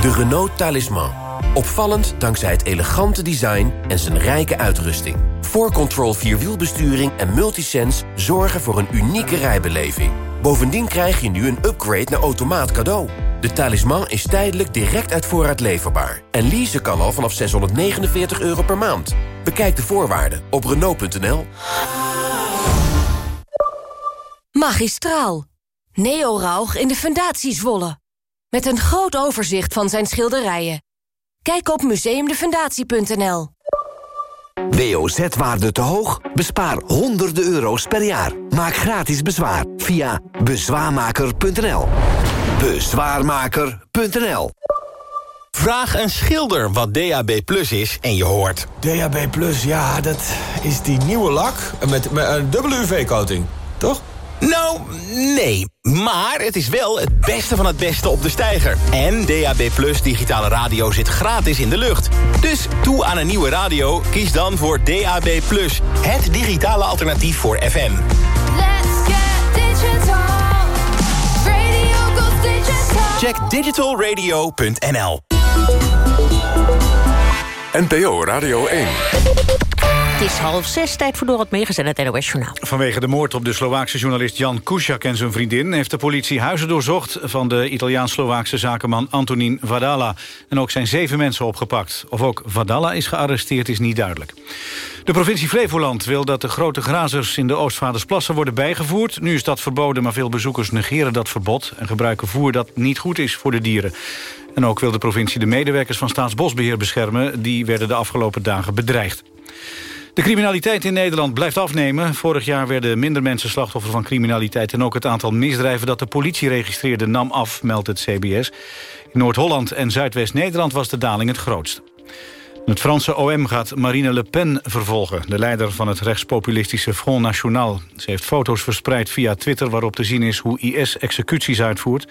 De Renault Talisman. Opvallend dankzij het elegante design en zijn rijke uitrusting. 4Control Vierwielbesturing en Multisense zorgen voor een unieke rijbeleving. Bovendien krijg je nu een upgrade naar automaat cadeau. De talisman is tijdelijk direct uit voorraad leverbaar. En leasen kan al vanaf 649 euro per maand. Bekijk de voorwaarden op Renault.nl. Magistraal. Neo Rauch in de Fundatie Zwolle. Met een groot overzicht van zijn schilderijen. Kijk op museumdefundatie.nl. WOZ-waarde te hoog? Bespaar honderden euro's per jaar. Maak gratis bezwaar via bezwaarmaker.nl. Bezwaarmaker.nl Vraag een schilder wat DAB Plus is en je hoort... DAB Plus, ja, dat is die nieuwe lak met, met een dubbele UV-coating, toch? Nou, nee. Maar het is wel het beste van het beste op de steiger. En DAB Plus digitale radio zit gratis in de lucht. Dus toe aan een nieuwe radio, kies dan voor DAB Plus. Het digitale alternatief voor FM. Let's get digital. Radio goes digital. Check digitalradio.nl NPO Radio 1. Het is half zes, tijd voor door het meegezet het NOS Journaal. Vanwege de moord op de Slovaakse journalist Jan Kuciak en zijn vriendin... heeft de politie huizen doorzocht van de Italiaans-Slovaakse zakenman Antonin Vadala. En ook zijn zeven mensen opgepakt. Of ook Vadala is gearresteerd is niet duidelijk. De provincie Flevoland wil dat de grote grazers in de Oostvaardersplassen worden bijgevoerd. Nu is dat verboden, maar veel bezoekers negeren dat verbod... en gebruiken voer dat niet goed is voor de dieren. En ook wil de provincie de medewerkers van Staatsbosbeheer beschermen. Die werden de afgelopen dagen bedreigd. De criminaliteit in Nederland blijft afnemen. Vorig jaar werden minder mensen slachtoffer van criminaliteit... en ook het aantal misdrijven dat de politie registreerde nam af, meldt het CBS. In Noord-Holland en Zuidwest-Nederland was de daling het grootst. Het Franse OM gaat Marine Le Pen vervolgen... de leider van het rechtspopulistische Front National. Ze heeft foto's verspreid via Twitter waarop te zien is... hoe IS executies uitvoert.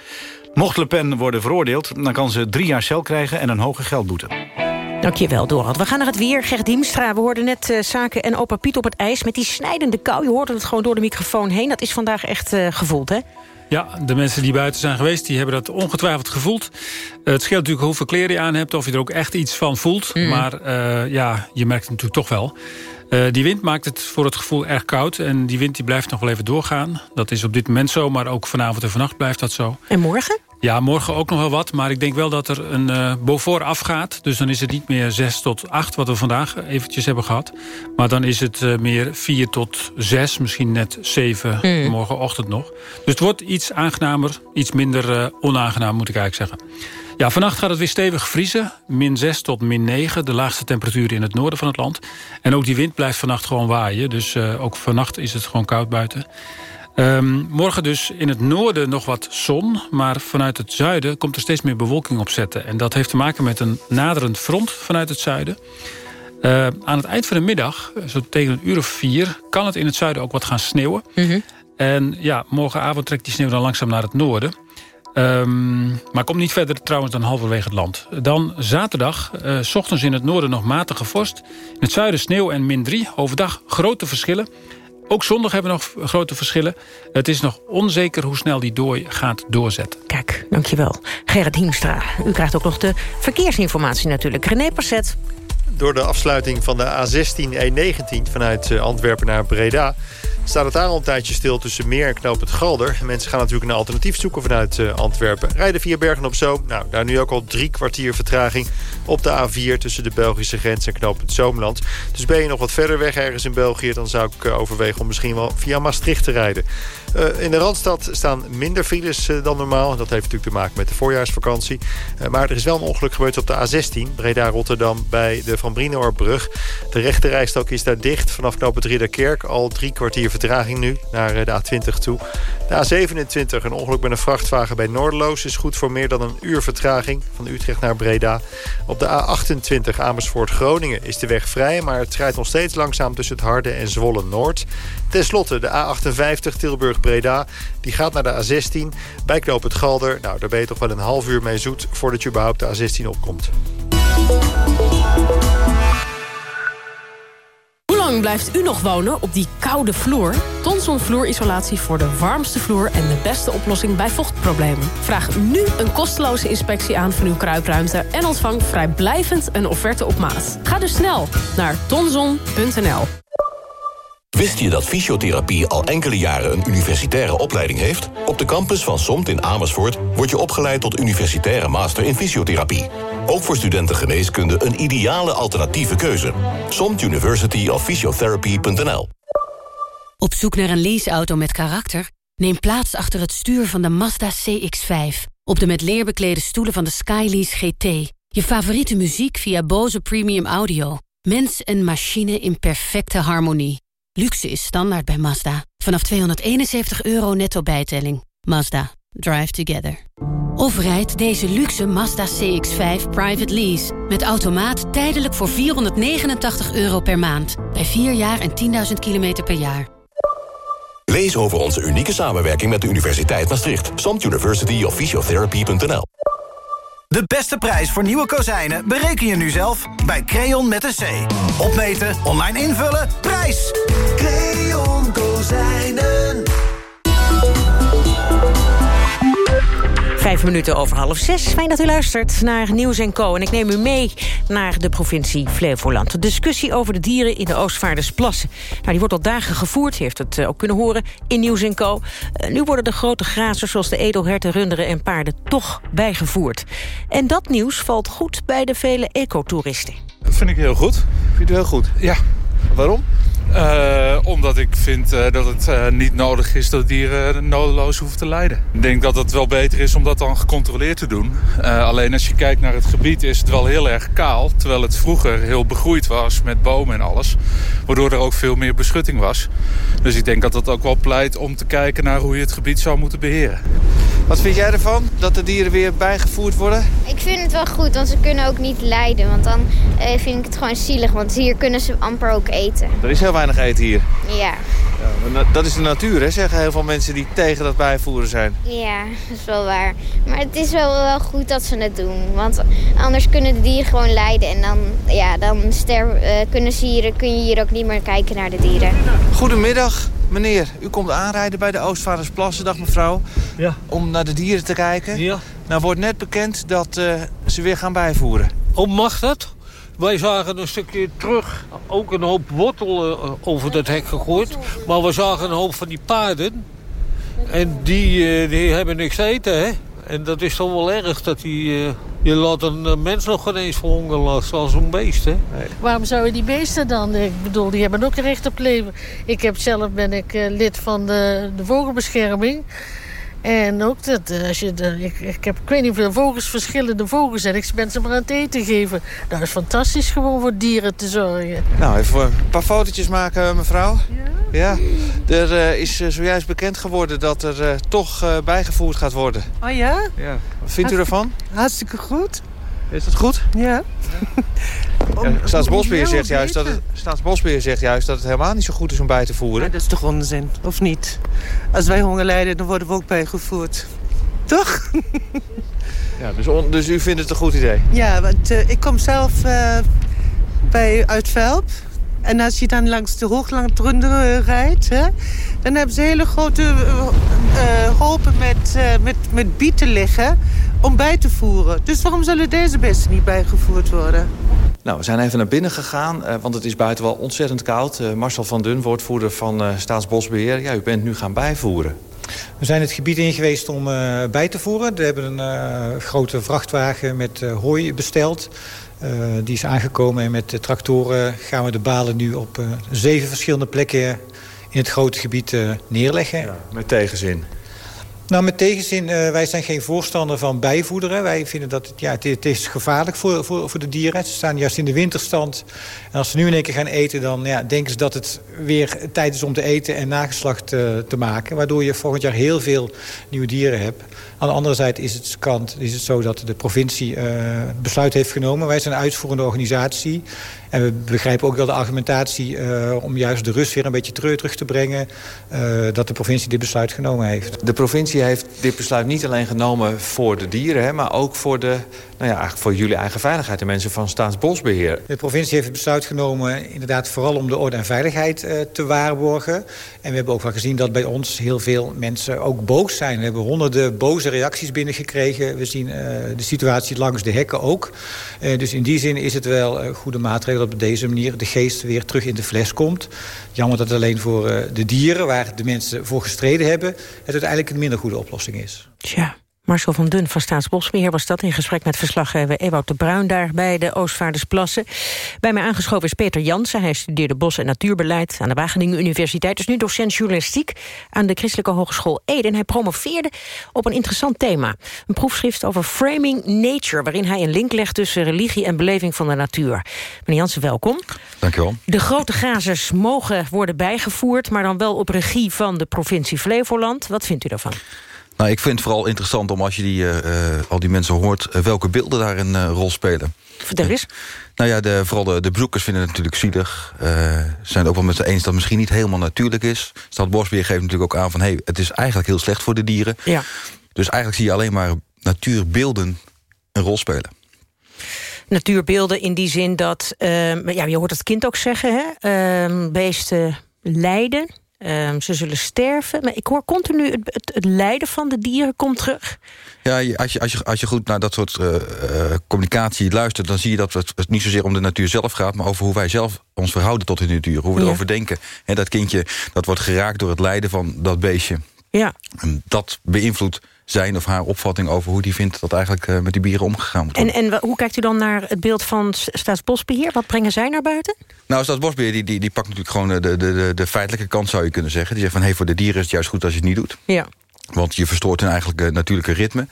Mocht Le Pen worden veroordeeld... dan kan ze drie jaar cel krijgen en een hoge geldboete. Dankjewel, Dorald. We gaan naar het weer. Gert Diemstra, we hoorden net uh, Zaken en opa Piet op het ijs... met die snijdende kou. Je hoorde het gewoon door de microfoon heen. Dat is vandaag echt uh, gevoeld, hè? Ja, de mensen die buiten zijn geweest, die hebben dat ongetwijfeld gevoeld. Uh, het scheelt natuurlijk hoeveel kleren je aan hebt... of je er ook echt iets van voelt. Mm. Maar ja, je merkt het natuurlijk toch wel. die wind maakt het voor het gevoel erg koud. En die wind die blijft nog wel even doorgaan. Dat is op dit moment zo, maar ook vanavond en vannacht blijft dat zo. En morgen? Ja, morgen ook nog wel wat. Maar ik denk wel dat er een uh, Beaufort afgaat. Dus dan is het niet meer 6 tot 8, wat we vandaag eventjes hebben gehad. Maar dan is het uh, meer 4 tot 6, misschien net 7 mm. morgenochtend nog. Dus het wordt iets aangenamer, iets minder uh, onaangenaam moet ik eigenlijk zeggen. Ja, vannacht gaat het weer stevig vriezen. Min 6 tot min 9, de laagste temperatuur in het noorden van het land. En ook die wind blijft vannacht gewoon waaien. Dus ook vannacht is het gewoon koud buiten. Um, morgen dus in het noorden nog wat zon... maar vanuit het zuiden komt er steeds meer bewolking op zetten. En dat heeft te maken met een naderend front vanuit het zuiden. Uh, aan het eind van de middag, zo tegen een uur of vier... kan het in het zuiden ook wat gaan sneeuwen. -hmm. En ja, morgenavond trekt die sneeuw dan langzaam naar het noorden. Um, maar komt niet verder trouwens dan halverwege het land. Dan zaterdag, uh, s ochtends in het noorden nog matige vorst. In het zuiden sneeuw en min 3. Overdag grote verschillen. Ook zondag hebben we nog grote verschillen. Het is nog onzeker hoe snel die dooi gaat doorzetten. Kijk, dankjewel. Gerrit Hiemstra, u krijgt ook nog de verkeersinformatie natuurlijk. René Passet. Door de afsluiting van de A16-E19 vanuit Antwerpen naar Breda staat het daar al een tijdje stil tussen Meer en Knoop het Galder. Mensen gaan natuurlijk een alternatief zoeken vanuit uh, Antwerpen. Rijden via Bergen-op-Zoom. Nou, daar nu ook al drie kwartier vertraging op de A4... tussen de Belgische grens en Knoop het Zoomland. Dus ben je nog wat verder weg ergens in België... dan zou ik uh, overwegen om misschien wel via Maastricht te rijden. Uh, in de Randstad staan minder files dan normaal. Dat heeft natuurlijk te maken met de voorjaarsvakantie. maar er is wel een ongeluk gebeurd op de A16. Breda-Rotterdam bij de Van Brienoordbrug. De rechterrijstok is daar dicht vanaf Knoop het Ridderkerk. Al drie kwartier vertraging nu naar de A20 toe. De A27, een ongeluk met een vrachtwagen bij Noordeloos... is goed voor meer dan een uur vertraging van Utrecht naar Breda. Op de A28 Amersfoort-Groningen is de weg vrij... maar het rijdt nog steeds langzaam tussen het Harde en Zwolle-Noord. Ten slotte de A58 Tilburg-Breda. Die gaat naar de A16 bij Knoop het Galder. Nou, daar ben je toch wel een half uur mee zoet... voordat je überhaupt de A16 opkomt. Hoe lang blijft u nog wonen op die koude vloer? Tonson vloerisolatie voor de warmste vloer en de beste oplossing bij vochtproblemen. Vraag nu een kosteloze inspectie aan van uw kruipruimte... en ontvang vrijblijvend een offerte op maat. Ga dus snel naar tonson.nl. Wist je dat fysiotherapie al enkele jaren een universitaire opleiding heeft? Op de campus van SOMT in Amersfoort word je opgeleid tot universitaire master in fysiotherapie. Ook voor studenten geneeskunde een ideale alternatieve keuze. SOMT University of Physiotherapy.nl Op zoek naar een leaseauto met karakter? Neem plaats achter het stuur van de Mazda CX-5. Op de met leer beklede stoelen van de Skylease GT. Je favoriete muziek via Bose Premium Audio. Mens en machine in perfecte harmonie. Luxe is standaard bij Mazda. Vanaf 271 euro netto bijtelling. Mazda. Drive together. Of rijd deze luxe Mazda CX-5 private lease. Met automaat tijdelijk voor 489 euro per maand. Bij 4 jaar en 10.000 kilometer per jaar. Lees over onze unieke samenwerking met de Universiteit Maastricht. Samt University of Physiotherapy.nl De beste prijs voor nieuwe kozijnen bereken je nu zelf bij Creon met een C. Opmeten, online invullen, prijs! Creon Kozijnen. Vijf minuten over half zes. Fijn dat u luistert naar Nieuws en Co. En ik neem u mee naar de provincie Flevoland. De discussie over de dieren in de Oostvaardersplassen. Nou, die wordt al dagen gevoerd, heeft het eh, ook kunnen horen in Nieuws en Co. Uh, nu worden de grote grazers zoals de edelherten, runderen en paarden toch bijgevoerd. En dat nieuws valt goed bij de vele ecotoeristen. Dat vind ik heel goed. Vind je het heel goed? Ja. Waarom? Uh, omdat ik vind uh, dat het uh, niet nodig is dat dieren nodeloos hoeven te lijden. Ik denk dat het wel beter is om dat dan gecontroleerd te doen. alleen als je kijkt naar het gebied is het wel heel erg kaal. Terwijl het vroeger heel begroeid was met bomen en alles. Waardoor er ook veel meer beschutting was. Dus ik denk dat dat ook wel pleit om te kijken naar hoe je het gebied zou moeten beheren. Wat vind jij ervan, dat de dieren weer bijgevoerd worden? Ik vind het wel goed, want ze kunnen ook niet lijden. Want dan vind ik het gewoon zielig, want hier kunnen ze amper ook eten. Er is heel weinig eten hier. Ja. ja dat is de natuur, hè? zeggen heel veel mensen die tegen dat bijvoeren zijn. Ja, dat is wel waar. Maar het is wel, wel goed dat ze het doen. Want anders kunnen de dieren gewoon lijden. En dan, ja, dan ster, uh, kunnen ze hier, kun je hier ook niet meer kijken naar de dieren. Goedemiddag, meneer. U komt aanrijden bij de Oostvaardersplassen, dag mevrouw. Ja. Om naar de dieren te kijken. Ja. Nou wordt net bekend dat uh, ze weer gaan bijvoeren. Oh, mag dat? Wij zagen een stukje terug ook een hoop wortel uh, over dat hek gegooid. Maar we zagen een hoop van die paarden. En die, uh, die hebben niks te eten, hè. En dat is toch wel erg dat die... Uh, je laat een mens nog geen eens verhongeren zoals een beest, hè. Nee. Waarom zouden die beesten dan? Ik bedoel, die hebben ook recht op leven. Ik heb zelf ben ik lid van de, de vogelbescherming. En ook dat, als je de, ik, ik, heb, ik weet niet hoeveel vogels, verschillende vogels en ik ben ze maar aan het eten geven. Dat is fantastisch gewoon voor dieren te zorgen. Nou, even een paar fotootjes maken, mevrouw. Ja? Ja. Er uh, is zojuist bekend geworden dat er uh, toch bijgevoerd gaat worden. Oh ja? Ja. Wat vindt u ervan? Hartstikke goed. Is dat goed? Ja. Staatsbosbeheer zegt, juist dat het, Staatsbosbeheer zegt juist dat het helemaal niet zo goed is om bij te voeren. Ja, dat is toch onzin, of niet? Als wij honger lijden, dan worden we ook bijgevoerd. Toch? ja, dus, on, dus u vindt het een goed idee? Ja, want uh, ik kom zelf uh, bij Uitvelp. En als je dan langs de hooglandrunderen rijdt... Hè, dan hebben ze hele grote uh, hopen met, met, met bieten liggen om bij te voeren. Dus waarom zullen deze beesten niet bijgevoerd worden? Nou, we zijn even naar binnen gegaan, uh, want het is buiten wel ontzettend koud. Uh, Marcel van Dun, woordvoerder van uh, Staatsbosbeheer. Ja, u bent nu gaan bijvoeren. We zijn het gebied in geweest om bij te voeren. We hebben een grote vrachtwagen met hooi besteld. die is aangekomen en met de tractoren gaan we de balen nu op zeven verschillende plekken in het grote gebied neerleggen. Ja, met tegenzin. Nou, met tegenzin, uh, wij zijn geen voorstander van bijvoederen. Wij vinden dat het, ja, het, het is gevaarlijk voor, voor, voor de dieren. Ze staan juist in de winterstand. En als ze nu in één keer gaan eten, dan ja, denken ze dat het weer tijd is om te eten en nageslacht uh, te maken. Waardoor je volgend jaar heel veel nieuwe dieren hebt. Aan de andere zijde is het, kant, is het zo dat de provincie uh, besluit heeft genomen. Wij zijn een uitvoerende organisatie. En we begrijpen ook wel de argumentatie uh, om juist de rust weer een beetje terug, terug te brengen. Uh, dat de provincie dit besluit genomen heeft. De provincie heeft dit besluit niet alleen genomen voor de dieren... Hè, maar ook voor, de, nou ja, eigenlijk voor jullie eigen veiligheid. De mensen van Staatsbosbeheer. De provincie heeft het besluit genomen inderdaad vooral om de orde en veiligheid te waarborgen. En we hebben ook wel gezien dat bij ons heel veel mensen ook boos zijn. We hebben honderden boze reacties binnengekregen. We zien de situatie langs de hekken ook. dus in die zin is het wel een goede maatregel dat op deze manier de geest weer terug in de fles komt. Jammer dat het alleen voor de dieren, waar de mensen voor gestreden hebben... het uiteindelijk een minder goede oplossing is. Tja. Marcel van Dun van Staatsbosbeheer was dat... in gesprek met verslaggever Ewout de Bruin daar bij de Oostvaardersplassen. Bij mij aangeschoven is Peter Jansen. Hij studeerde bos- en natuurbeleid aan de Wageningen Universiteit. Is nu docent journalistiek aan de Christelijke Hogeschool Ede. En hij promoveerde op een interessant thema. Een proefschrift over framing nature... waarin hij een link legt tussen religie en beleving van de natuur. Meneer Jansen, welkom. Dank je wel. De grote grazers mogen worden bijgevoerd... maar dan wel op regie van de provincie Flevoland. Wat vindt u daarvan? Nou, ik vind het vooral interessant om als je die, uh, al die mensen hoort... Uh, welke beelden daar een rol spelen. Vertel eens. Nou ja, de, vooral de, de bezoekers vinden het natuurlijk zielig. Ze zijn ook wel met ze eens dat het misschien niet helemaal natuurlijk is. Stadbosbeheer geeft natuurlijk ook aan van... hey, het is eigenlijk heel slecht voor de dieren. Ja. Dus eigenlijk zie je alleen maar natuurbeelden een rol spelen natuurbeelden in die zin dat... Uh, ja, je hoort het kind ook zeggen, hè? Uh, beesten lijden, Um, ze zullen sterven. Maar ik hoor continu het, het, het, lijden van de dieren komt terug. Ja, als je, als je, als je goed naar dat soort uh, uh, communicatie luistert... dan zie je dat het niet zozeer om de natuur zelf gaat... maar over hoe wij zelf ons verhouden tot de natuur. Hoe we ja. erover denken. En dat kindje dat wordt geraakt door het lijden van dat beestje. Ja. En dat beïnvloedt zijn of haar opvatting over hoe die vindt... dat eigenlijk uh, met die bieren omgegaan moet worden. En, en hoe kijkt u dan naar het beeld van Staatsbosbeheer? Wat brengen zij naar buiten? Nou, Staatsbosbeheer die, die, die pakt natuurlijk gewoon de, de, de, de feitelijke kant, zou je kunnen zeggen. Die zegt van, hey, voor de dieren is het juist goed als je het niet doet. Ja. Want je verstoort hun eigenlijk natuurlijke ritme.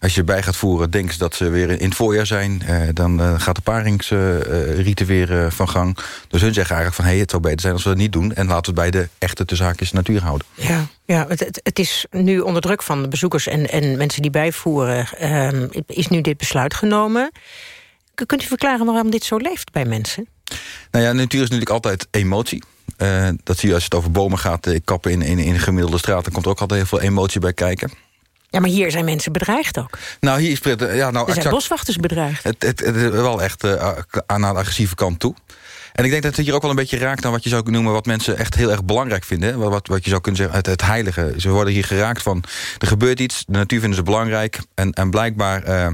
Als je bij gaat voeren, denken ze dat ze weer in het voorjaar zijn. Eh, dan uh, gaat de paringsrieten uh, weer van gang. Dus hun zeggen eigenlijk van... hey, het zou beter zijn als we dat niet doen... en laten we het bij de echte tezaakjes natuur houden. Ja, ja het, het, het, is nu onder druk van de bezoekers en, en mensen die bijvoeren... Ehm, is nu dit besluit genomen. Kunt u verklaren waarom dit zo leeft bij mensen? Nou ja, natuur is natuurlijk altijd emotie. Uh, dat zie je als het over bomen gaat, kappen in, in, in gemiddelde straat... dan komt er ook altijd heel veel emotie bij kijken. Ja, maar hier zijn mensen bedreigd ook. Nou, hier is ja, nou, er zijn exact, boswachters bedreigd. Het, het, wel echt uh, aan de agressieve kant toe. En ik denk dat het hier ook wel een beetje raakt aan wat je zou kunnen noemen... wat mensen echt heel erg belangrijk vinden. Wat, wat je zou kunnen zeggen, het, het heilige. Ze worden hier geraakt van, er gebeurt iets, de natuur vinden ze belangrijk... en, en blijkbaar uh,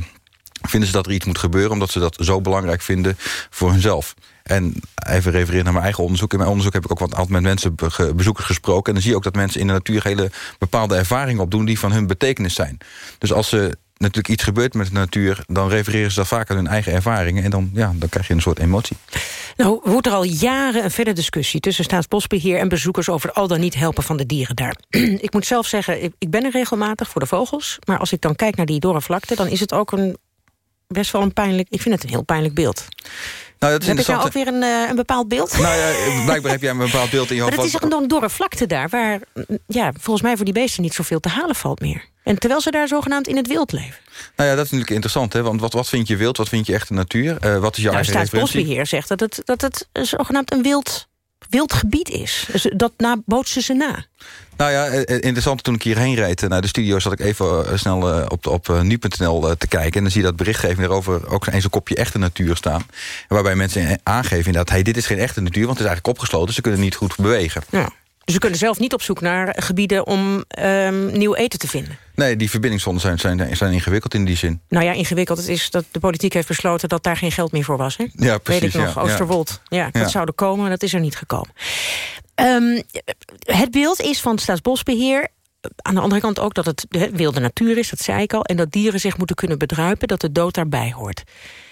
vinden ze dat er iets moet gebeuren... omdat ze dat zo belangrijk vinden voor hunzelf. En even refereren naar mijn eigen onderzoek. In mijn onderzoek heb ik ook wat altijd met mensen, bezoekers gesproken. En dan zie je ook dat mensen in de natuur hele bepaalde ervaringen opdoen... die van hun betekenis zijn. Dus als ze natuurlijk iets gebeurt met de natuur... dan refereren ze dat vaak aan hun eigen ervaringen. En dan, ja, dan krijg je een soort emotie. Nou, wordt er al jaren een verder discussie... tussen Staatsbosbeheer en bezoekers... over al dan niet helpen van de dieren daar. ik moet zelf zeggen, ik ben er regelmatig voor de vogels... maar als ik dan kijk naar die dorre vlakte... dan is het ook een best wel een pijnlijk... ik vind het een heel pijnlijk beeld. Nou, dat is heb ik nou ook weer een, uh, een bepaald beeld? Nou ja, blijkbaar heb jij een bepaald beeld in je hoofd. Maar het is een dorre vlakte daar... waar ja, volgens mij voor die beesten niet zoveel te halen valt meer. En terwijl ze daar zogenaamd in het wild leven. Nou ja, dat is natuurlijk interessant. Hè? Want wat, wat vind je wild? Wat vind je echte natuur? Uh, wat is jouw nou, eigen referentie? Staatsbosbeheer zegt dat het, dat het zogenaamd een wild, wild gebied is. Dus dat nabootsen ze na. Nou ja, interessant toen ik hierheen reed naar de studio... zat ik even snel op, op nu.nl te kijken. En dan zie je dat berichtgeving erover ook eens een kopje echte natuur staan. Waarbij mensen aangeven dat hey, dit is geen echte natuur... want het is eigenlijk opgesloten, ze kunnen niet goed bewegen. Ja. Dus ze kunnen zelf niet op zoek naar gebieden om um, nieuw eten te vinden? Nee, die verbindingszones zijn, zijn, zijn ingewikkeld in die zin. Nou ja, ingewikkeld. Het is dat de politiek heeft besloten dat daar geen geld meer voor was. Hè? Ja, precies. Weet ik nog, ja, Oosterwold. Ja, ja dat Ja. zou er komen, dat is er niet gekomen. Um, het beeld is van Staatsbosbeheer aan de andere kant ook dat het he, wilde natuur is, dat zei ik al... en dat dieren zich moeten kunnen bedruipen, dat de dood daarbij hoort.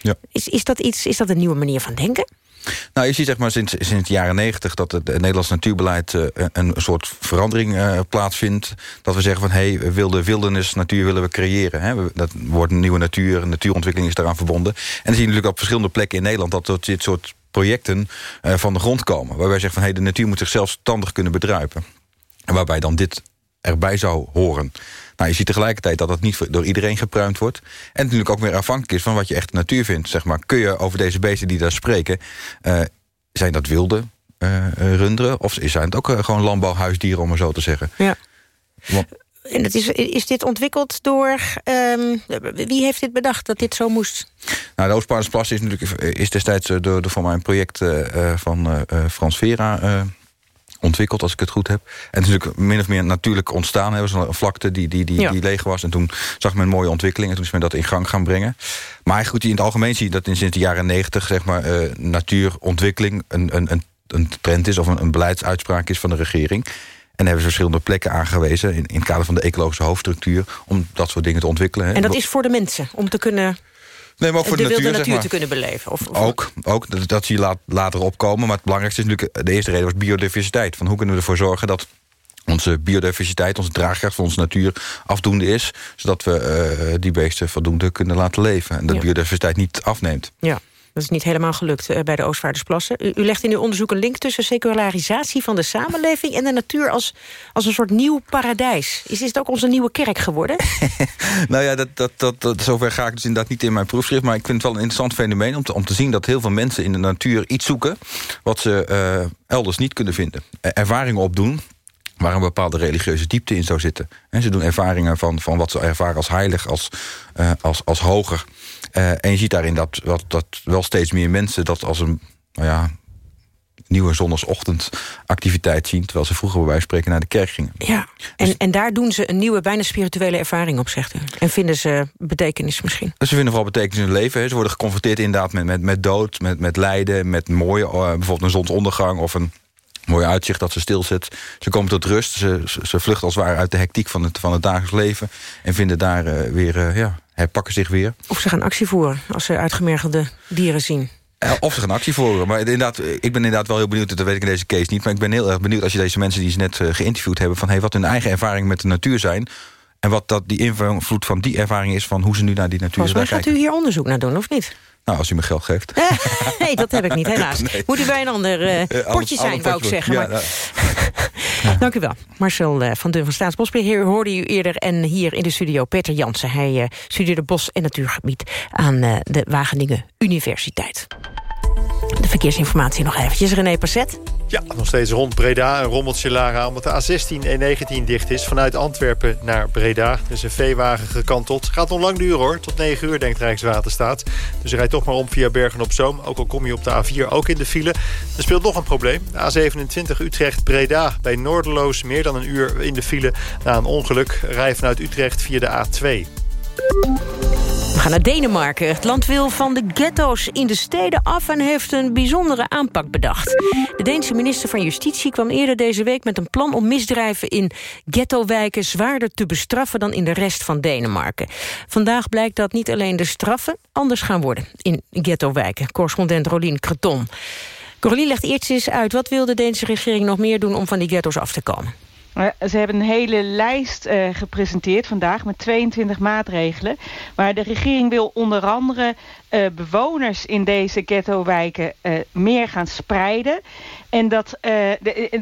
Ja. Is, is, dat iets, is dat een nieuwe manier van denken? Nou, je ziet zeg maar sinds, sinds de jaren negentig dat het, Nederlands natuurbeleid uh, een soort verandering uh, plaatsvindt. Dat we zeggen van, hé, hey, wilde wildernis, natuur willen we creëren. Hè? We, dat wordt nieuwe natuur, natuurontwikkeling is daaraan verbonden. En dan zie je natuurlijk op verschillende plekken in Nederland... dat, dat dit soort projecten uh, van de grond komen. Waarbij we zeggen van, hé, hey, de natuur moet zichzelf standig kunnen bedruipen. En waarbij dan dit erbij zou horen. Nou, je ziet tegelijkertijd dat het niet door iedereen gepruimd wordt. En natuurlijk ook weer afhankelijk is van wat je echt natuur vindt. Zeg maar. Kun je over deze beesten die daar spreken... Uh, zijn dat wilde uh, runderen? Of zijn het ook uh, gewoon landbouwhuisdieren, om maar zo te zeggen? Ja. Want, en het is, is dit ontwikkeld door... Um, wie heeft dit bedacht, dat dit zo moest? Nou, de Oostpaardensplas is natuurlijk is destijds door, door van mijn project van Frans Vera ontwikkeld, als ik het goed heb. En het is natuurlijk min of meer natuurlijk ontstaan. Was een vlakte die, die, die, Ja. die leeg was. En toen zag men mooie ontwikkeling. En toen is men dat in gang gaan brengen. Maar goed, in het algemeen zie je dat in sinds de jaren negentig... zeg maar, eh, natuurontwikkeling een, een, een, een trend is... of een, een beleidsuitspraak is van de regering. En hebben ze verschillende plekken aangewezen... In, in het kader van de ecologische hoofdstructuur... om dat soort dingen te ontwikkelen. hè. En dat is voor de mensen, om te kunnen... Nee, maar ook voor de, de, wilde natuur, zeg natuur maar. te kunnen beleven. Of, of- Ook, ook dat, dat zie je later opkomen. Maar het belangrijkste is natuurlijk... de eerste reden was biodiversiteit. Van hoe kunnen we ervoor zorgen dat onze biodiversiteit... onze draagkracht van onze natuur afdoende is... zodat we eh, die beesten voldoende kunnen laten leven. En dat Ja. biodiversiteit niet afneemt. Ja, dat is niet helemaal gelukt eh, bij de Oostvaardersplassen. U, u legt in uw onderzoek een link tussen secularisatie van de samenleving... en de natuur als, als een soort nieuw paradijs. Is, is het ook onze nieuwe kerk geworden? Nou ja, dat, dat, dat, dat, zover ga ik dus inderdaad niet in mijn proefschrift... maar ik vind het wel een interessant fenomeen om te, om te zien... dat heel veel mensen in de natuur iets zoeken... wat ze eh, elders niet kunnen vinden. Eh, ervaringen opdoen waar een bepaalde religieuze diepte in zou zitten. En ze doen ervaringen van, van wat ze ervaren als heilig, als, eh, als, als hoger. Eh, en je ziet daarin dat, dat, dat wel steeds meer mensen... dat als een nou ja, nieuwe zondagochtendactiviteit zien... terwijl ze vroeger bij wijze van spreken naar de kerk gingen. Ja, en, en daar doen ze een nieuwe, bijna spirituele ervaring op, zegt u. En vinden ze betekenis misschien. Dus ze vinden vooral betekenis in hun leven. Hè. Ze worden geconfronteerd inderdaad met, met, met dood, met, met lijden... met mooie, eh, bijvoorbeeld een zonsondergang of een mooi uitzicht dat ze stilzet. Ze komen tot rust, ze, ze, als het ware uit de hectiek van het, van het dagelijks leven... en vinden daar eh, weer, eh, ja, herpakken zich weer. Of ze gaan actie voeren als ze uitgemergelde dieren zien. Eh, Of ze gaan actie voeren. Maar inderdaad, ik ben inderdaad wel heel benieuwd... dat weet ik in deze case niet... maar ik ben heel erg benieuwd als je deze mensen die ze net geïnterviewd hebben... van hey, wat hun eigen ervaring met de natuur zijn... en wat dat die invloed van die ervaring is... van hoe ze nu naar die natuur Volgens mij daar gaat kijken. u hier onderzoek naar doen, of niet? Nou, als u me geld geeft. nee, dat heb ik niet, helaas. Nee. Moet u bij een ander eh, Eh, potje zijn, wou ik zeggen. Ja, maar... nou, Dank u wel. Marcel eh, van Dun van Staatsbosbeheer hoorde u eerder. En hier in de studio Peter Jansen. Hij studeerde bos- en natuurgebied aan de Wageningen Universiteit. De verkeersinformatie nog eventjes. René Passet. Ja, nog steeds rond Breda. Een rommeltje Lara, omdat de A16 en 19 dicht is. Vanuit Antwerpen naar Breda. Dus een veewagen gekanteld. Gaat nog lang duren hoor. Tot 9 uur denkt Rijkswaterstaat. Dus rijd toch maar om via Bergen-op-Zoom. Ook al kom je op de A4 ook in de file. Er speelt nog een probleem. De A27 Utrecht-Breda. Bij Noorderloos meer dan een uur in de file. Na een ongeluk. Rij vanuit Utrecht via de A2. We gaan naar Denemarken. Het land wil van de ghetto's in de steden af... en heeft een bijzondere aanpak bedacht. De Deense minister van Justitie kwam eerder deze week... met een plan om misdrijven in ghettowijken... zwaarder te bestraffen dan in de rest van Denemarken. Vandaag blijkt dat niet alleen de straffen anders gaan worden... in ghettowijken. Correspondent Rolien Creton. Corolien legt eerst eens uit... wat wil de Deense regering nog meer doen om van die ghetto's af te komen? Ze hebben een hele lijst eh, gepresenteerd vandaag met 22 maatregelen. Maar de regering wil onder andere eh, bewoners in deze ghettowijken eh, meer gaan spreiden. En dat,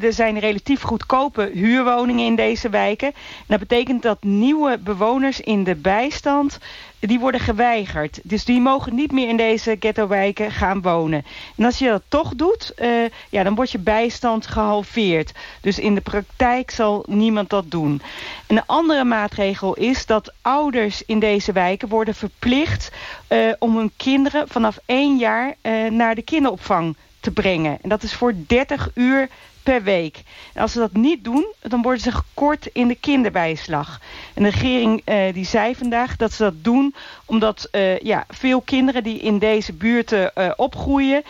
er zijn relatief goedkope huurwoningen in deze wijken. En dat betekent dat nieuwe bewoners in de bijstand die worden geweigerd. Dus die mogen niet meer in deze ghettowijken gaan wonen. En als je dat toch doet, eh, ja, dan wordt je bijstand gehalveerd. Dus in de praktijk zal niemand dat doen. En een andere maatregel is dat ouders in deze wijken worden verplicht... eh, om hun kinderen vanaf één jaar eh, naar de kinderopvang te brengen. En dat is voor 30 uur per week. Als ze dat niet doen, dan worden ze gekort in de kinderbijslag. En de regering eh, die zei vandaag dat ze dat doen... omdat eh, ja, veel kinderen die in deze buurten eh, opgroeien...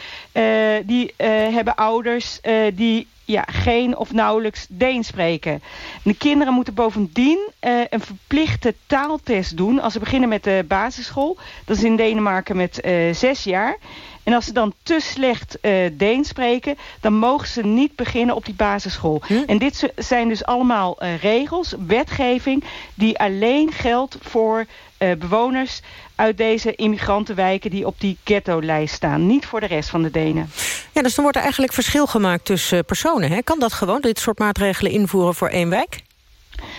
die hebben ouders die ja, geen of nauwelijks Deens spreken. En de kinderen moeten bovendien een verplichte taaltest doen... als ze beginnen met de basisschool. Dat is in Denemarken met zes jaar... En als ze dan te slecht eh Deens spreken... dan mogen ze niet beginnen op die basisschool. En dit zijn dus allemaal eh, regels, wetgeving... die alleen geldt voor eh, bewoners uit deze immigrantenwijken... die op die ghetto-lijst staan. Niet voor de rest van de Denen. Ja, dus dan wordt er eigenlijk verschil gemaakt tussen personen. Hè? Kan dat gewoon, dit soort maatregelen invoeren voor één wijk?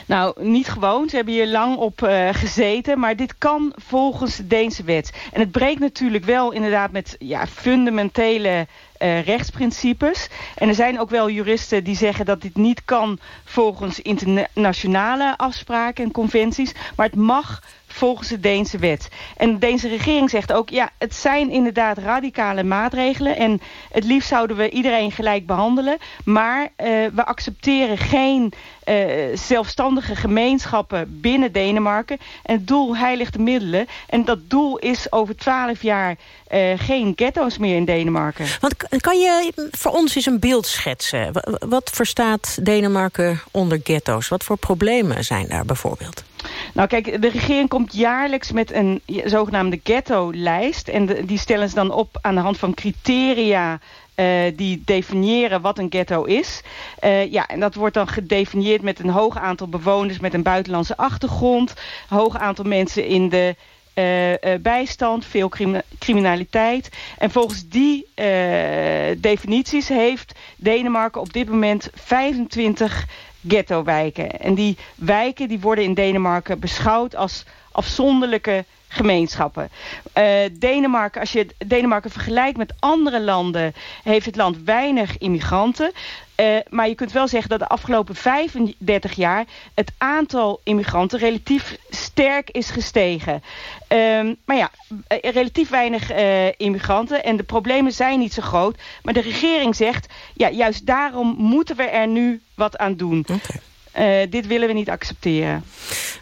Nou, niet gewoon. Ze hebben hier lang op eh, gezeten. Maar dit kan volgens de Deense wet. En het breekt natuurlijk wel inderdaad met ja, fundamentele eh, rechtsprincipes. En er zijn ook wel juristen die zeggen dat dit niet kan volgens internationale afspraken en conventies. Maar het mag volgens de Deense wet. En de Deense regering zegt ook... ja, het zijn inderdaad radicale maatregelen... en het liefst zouden we iedereen gelijk behandelen... maar uh, we accepteren geen uh, zelfstandige gemeenschappen binnen Denemarken. En het doel heiligt de middelen. En dat doel is over twaalf jaar uh, geen ghetto's meer in Denemarken. Want kan je voor ons eens een beeld schetsen? Wat verstaat Denemarken onder ghetto's? Wat voor problemen zijn daar bijvoorbeeld? Nou kijk, de regering komt jaarlijks met een zogenaamde ghetto-lijst. En die stellen ze dan op aan de hand van criteria uh, die definiëren wat een ghetto is. Uh, ja, en dat wordt dan gedefinieerd met een hoog aantal bewoners met een buitenlandse achtergrond. Hoog aantal mensen in de uh, bijstand, veel criminaliteit. En volgens die definities heeft Denemarken op dit moment 25 ghetto-wijken. En die wijken die worden in Denemarken beschouwd als afzonderlijke gemeenschappen. Uh, Denemarken, als je Denemarken vergelijkt met andere landen... heeft het land weinig immigranten. Uh, maar je kunt wel zeggen dat de afgelopen 35 jaar... het aantal immigranten relatief sterk is gestegen. Uh, maar ja, eh, relatief weinig immigranten. En de problemen zijn niet zo groot. Maar de regering zegt... ja, juist daarom moeten we er nu wat aan doen. Uh, dit willen we niet accepteren.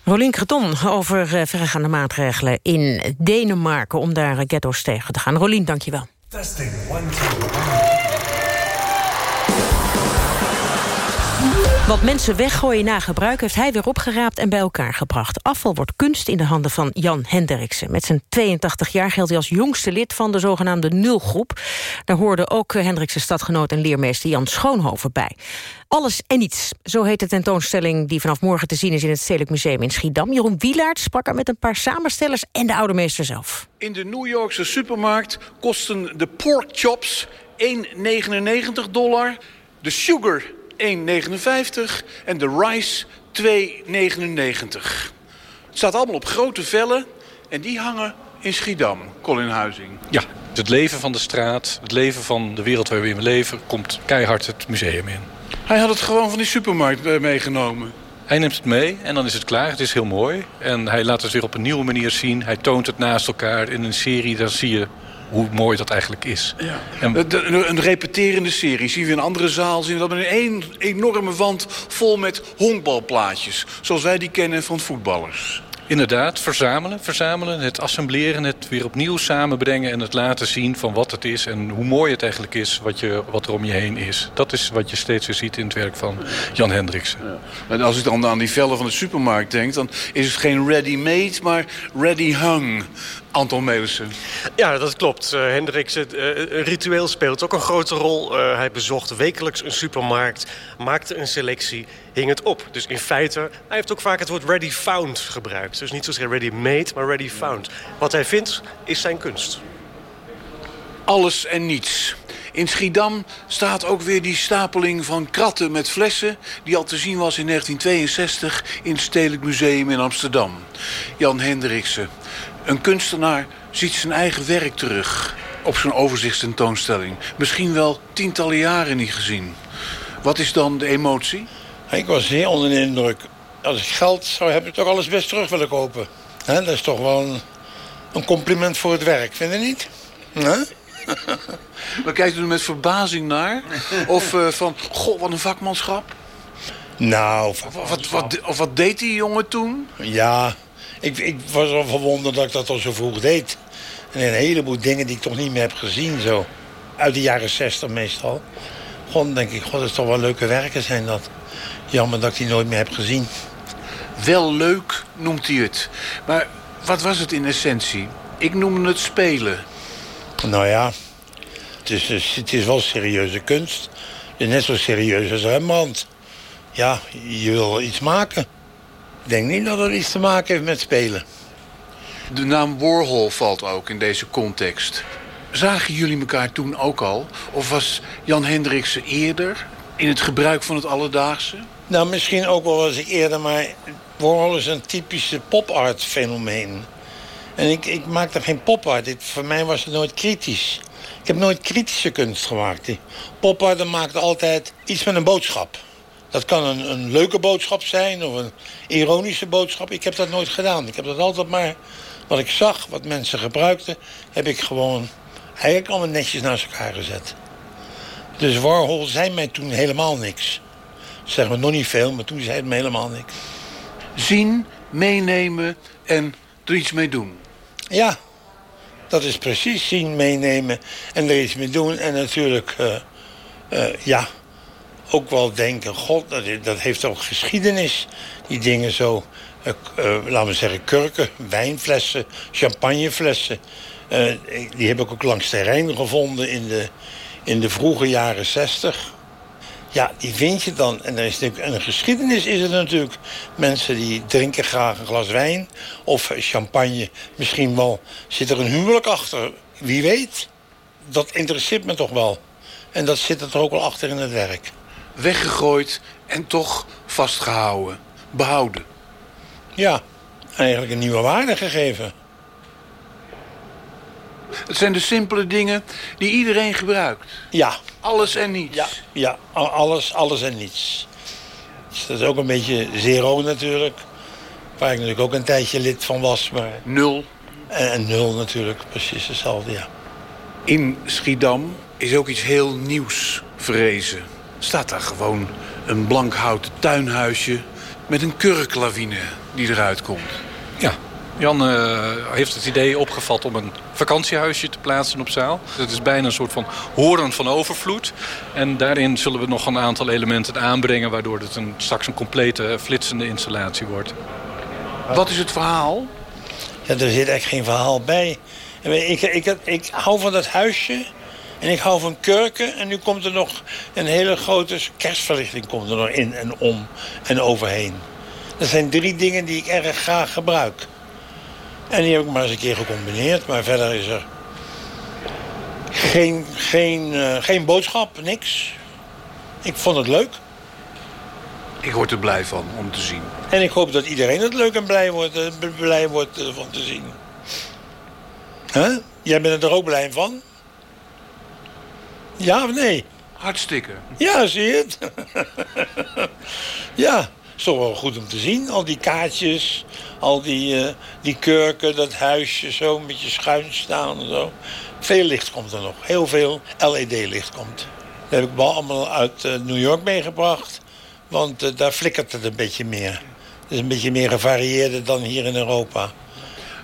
Rolien Creton over uh, verregaande maatregelen in Denemarken... om daar ghetto's tegen te gaan. Rolien, dank je wel. Testing, one, two, Wat mensen weggooien na gebruik heeft hij weer opgeraapt en bij elkaar gebracht. Afval wordt kunst in de handen van Jan Hendriksen. Met zijn 82 jaar geldt hij als jongste lid van de zogenaamde nulgroep. Daar hoorde ook Hendriksen stadgenoot en leermeester Jan Schoonhoven bij. Alles en niets, zo heet de tentoonstelling die vanaf morgen te zien is in het Stedelijk Museum in Schiedam. Jeroen Wielaert sprak er met een paar samenstellers en de oude meester zelf. In de New Yorkse supermarkt kosten de pork chops 1,99 dollar, de sugar 1,59 en de rice 2,99. Het staat allemaal op grote vellen en die hangen in Schiedam, Colin Huizing. Ja, het leven van de straat, het leven van de wereld waar we in leven... komt keihard het museum in. Hij had het gewoon van die supermarkt meegenomen. Hij neemt het mee en dan is het klaar. Het is heel mooi. En hij laat het weer op een nieuwe manier zien. Hij toont het naast elkaar in een serie. Dan zie je hoe mooi dat eigenlijk is. Ja. En... een, een repeterende serie. Zien we in een andere zaal zien we dat met een enorme wand vol met honkbalplaatjes. Zoals wij die kennen van voetballers. Inderdaad, verzamelen, verzamelen, het assembleren, het weer opnieuw samenbrengen... en het laten zien van wat het is en hoe mooi het eigenlijk is wat, je, wat er om je heen is. Dat is wat je steeds weer ziet in het werk van Jan Hendriksen. Ja. En als ik dan aan die vellen van de supermarkt denk... dan is het geen ready-made, maar ready-hung. Anton Melissen. Ja, dat klopt. Uh, Hendricks, het uh, ritueel speelt ook een grote rol. Uh, hij bezocht wekelijks een supermarkt, maakte een selectie, hing het op. Dus in feite, hij heeft ook vaak het woord ready found gebruikt. Dus niet zozeer ready made, maar ready found. Wat hij vindt, is zijn kunst. Alles en niets. In Schiedam staat ook weer die stapeling van kratten met flessen... die al te zien was in 1962 in het Stedelijk Museum in Amsterdam. Jan Hendriksen, een kunstenaar ziet zijn eigen werk terug op zijn overzichtstentoonstelling. Misschien wel tientallen jaren niet gezien. Wat is dan de emotie? Ik was zeer onder de indruk. Als ik geld zou hebben, toch alles best terug willen kopen. dat is toch wel een, compliment voor het werk, vind je niet? Maar kijkt u er met verbazing naar? Of uh, van, goh, wat een vakmanschap? Nou, wat, wat, of wat deed die jongen toen? Ja, ik, ik was wel verwonderd dat ik dat al zo vroeg deed. En een heleboel dingen die ik toch niet meer heb gezien. Zo. Uit de jaren zestig meestal. Gewoon denk ik, god, dat is toch wel leuke werken zijn dat. Jammer dat ik die nooit meer heb gezien. Wel leuk noemt hij het. Maar wat was het in essentie? Ik noemde het spelen. Nou ja, het is, het is wel serieuze kunst. Net zo serieus als Rembrandt. Ja, je wil iets maken. Ik denk niet dat het iets te maken heeft met spelen. De naam Warhol valt ook in deze context. Zagen jullie elkaar toen ook al? Of was Jan Hendriksen eerder in het gebruik van het alledaagse? Nou, misschien ook wel eens eerder, maar Warhol is een typische pop-art fenomeen. En ik, ik maakte geen pop-art. Voor mij was het nooit kritisch. Ik heb nooit kritische kunst gemaakt. Pop-art maakte altijd iets met een boodschap. Dat kan een, een leuke boodschap zijn of een ironische boodschap. Ik heb dat nooit gedaan. Ik heb dat altijd maar... Wat ik zag, wat mensen gebruikten... heb ik gewoon eigenlijk allemaal netjes naast elkaar gezet. Dus Warhol zei mij toen helemaal niks. Zeg maar nog niet veel, maar toen zei het me helemaal niks. Zien, meenemen en er iets mee doen. Ja, dat is precies zien, meenemen en er iets mee doen. En natuurlijk, uh, uh, ja, ook wel denken... god, dat, dat heeft ook geschiedenis. Die dingen zo, uh, laten we zeggen, kurken, wijnflessen, champagneflessen. die heb ik ook langs Rijn gevonden in de, in de vroege jaren zestig. Ja, die vind je dan. En er is natuurlijk, een geschiedenis is er natuurlijk. Mensen die drinken graag een glas wijn of champagne. Misschien wel zit er een huwelijk achter. Wie weet. Dat interesseert me toch wel. En dat zit er ook wel achter in het werk. Weggegooid en toch vastgehouden. Behouden. Ja, eigenlijk een nieuwe waarde gegeven. Het zijn de simpele dingen die iedereen gebruikt. Ja. Alles en niets. Ja, ja alles, alles en niets. Dus dat is ook een beetje zero natuurlijk. Waar ik natuurlijk ook een tijdje lid van was. Maar... Nul. En, en nul natuurlijk, precies hetzelfde, ja. In Schiedam is ook iets heel nieuws verrezen. Staat daar gewoon een blank houten tuinhuisje... met een kurklawine die eruit komt. Ja, Jan uh, heeft het idee opgevat om een vakantiehuisje te plaatsen op zaal. Het is bijna een soort van horen van overvloed. En daarin zullen we nog een aantal elementen aanbrengen... waardoor het een, straks een complete flitsende installatie wordt. Wat is het verhaal? Ja, er zit eigenlijk geen verhaal bij. Ik, ik, ik, ik hou van dat huisje en ik hou van kurken. En nu komt er nog een hele grote kerstverlichting komt er nog in en om en overheen. Dat zijn drie dingen die ik erg graag gebruik. En die heb ik maar eens een keer gecombineerd. Maar verder is er geen, geen, uh, geen boodschap, niks. Ik vond het leuk. Ik word er blij van om te zien. En ik hoop dat iedereen het leuk en blij wordt, uh, blij wordt uh, van te zien. Huh? Jij bent er ook blij van? Ja of nee? Hartstikke. Ja, zie je het? ja is toch wel goed om te zien. Al die kaartjes, al die, uh, die kurken, dat huisje zo een beetje schuin staan en zo. Veel licht komt er nog. Heel veel LED-licht komt. Dat heb ik wel allemaal uit uh, New York meegebracht. Want uh, daar flikkert het een beetje meer. Het is een beetje meer gevarieerder dan hier in Europa.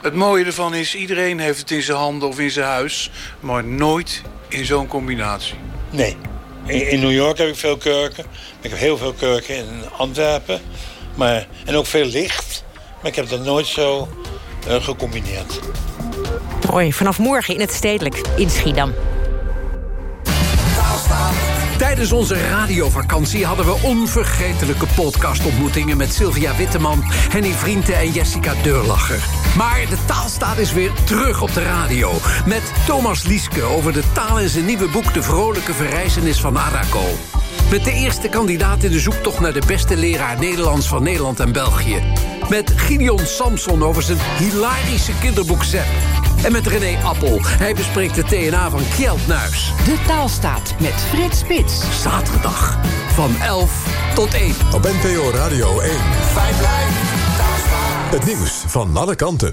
Het mooie ervan is, iedereen heeft het in zijn handen of in zijn huis. Maar nooit in zo'n combinatie. Nee, in, New York heb ik veel kurken. Ik heb heel veel kurken in Antwerpen. Maar, en ook veel licht. Maar ik heb dat nooit zo uh, gecombineerd. Mooi, vanaf morgen in het stedelijk in Schiedam. Tijdens onze radiovakantie hadden we onvergetelijke podcastontmoetingen... met Sylvia Witteman, Henny Vrienden en Jessica Deurlacher. Maar de taalstaat is weer terug op de radio. Met Thomas Lieske over de taal in zijn nieuwe boek... De Vrolijke Verrijzenis van Araco. Met de eerste kandidaat in de zoektocht naar de beste leraar Nederlands van Nederland en België. Met Gideon Samson over zijn hilarische kinderboek Zep. En met René Appel. Hij bespreekt de TNA van Kjeld Nuis. De taalstaat met Frits Spits. Zaterdag van 11 tot 1. Op NPO Radio 1. Fijn blij. Het nieuws van alle kanten.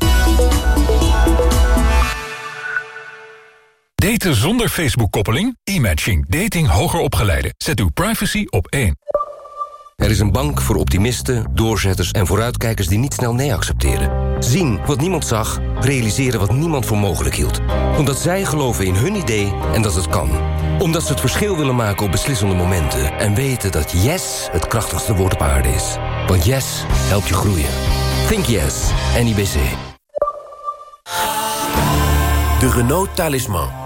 Daten zonder Facebook-koppeling? E-matching. Dating hoger opgeleiden. Zet uw privacy op 1. Er is een bank voor optimisten, doorzetters en vooruitkijkers die niet snel nee accepteren. Zien wat niemand zag, realiseren wat niemand voor mogelijk hield. Omdat zij geloven in hun idee en dat het kan. Omdat ze het verschil willen maken op beslissende momenten. En weten dat yes het krachtigste woord op aarde is. Want yes helpt je groeien. Think yes, NIBC. De Renault Talisman.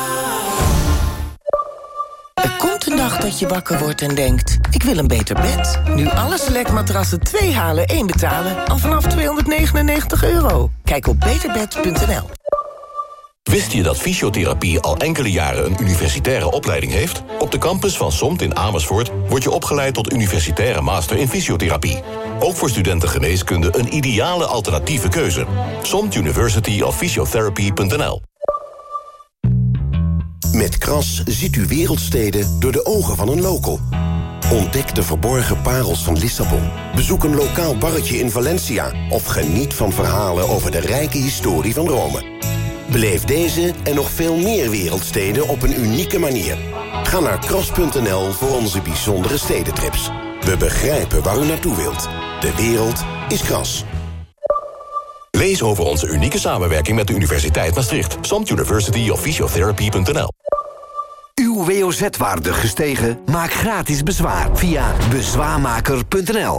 dag dat je wakker wordt en denkt... ik wil een beter bed. Nu alle selectmatrassen 2 halen, 1 betalen... al vanaf 299 euro. Kijk op beterbed.nl. Wist je dat fysiotherapie al enkele jaren een universitaire opleiding heeft? Op de campus van SOMT in Amersfoort word je opgeleid tot universitaire master in fysiotherapie. Ook voor studenten geneeskunde een ideale alternatieve keuze. SOMT University of Met Kras ziet u wereldsteden door de ogen van een local. Ontdek de verborgen parels van Lissabon. Bezoek een lokaal barretje in Valencia... of geniet van verhalen over de rijke historie van Rome. Beleef deze en nog veel meer wereldsteden op een unieke manier. Ga naar kras.nl voor onze bijzondere stedentrips. We begrijpen waar u naartoe wilt. De wereld is kras. Lees over onze unieke samenwerking met de Universiteit Maastricht. Samt University of Physiotherapy.nl Uw WOZ-waarde gestegen? Maak gratis bezwaar via bezwaarmaker.nl.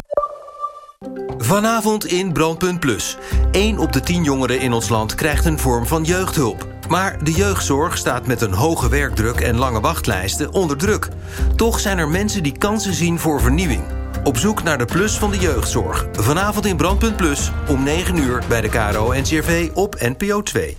Vanavond in Brandpunt Plus. 1 op de 10 jongeren in ons land krijgt een vorm van jeugdhulp. Maar de jeugdzorg staat met een hoge werkdruk en lange wachtlijsten onder druk. Toch zijn er mensen die kansen zien voor vernieuwing. Op zoek naar de plus van de jeugdzorg. Vanavond in Brandpunt Plus om 9 uur bij de KRO NCRV op NPO 2.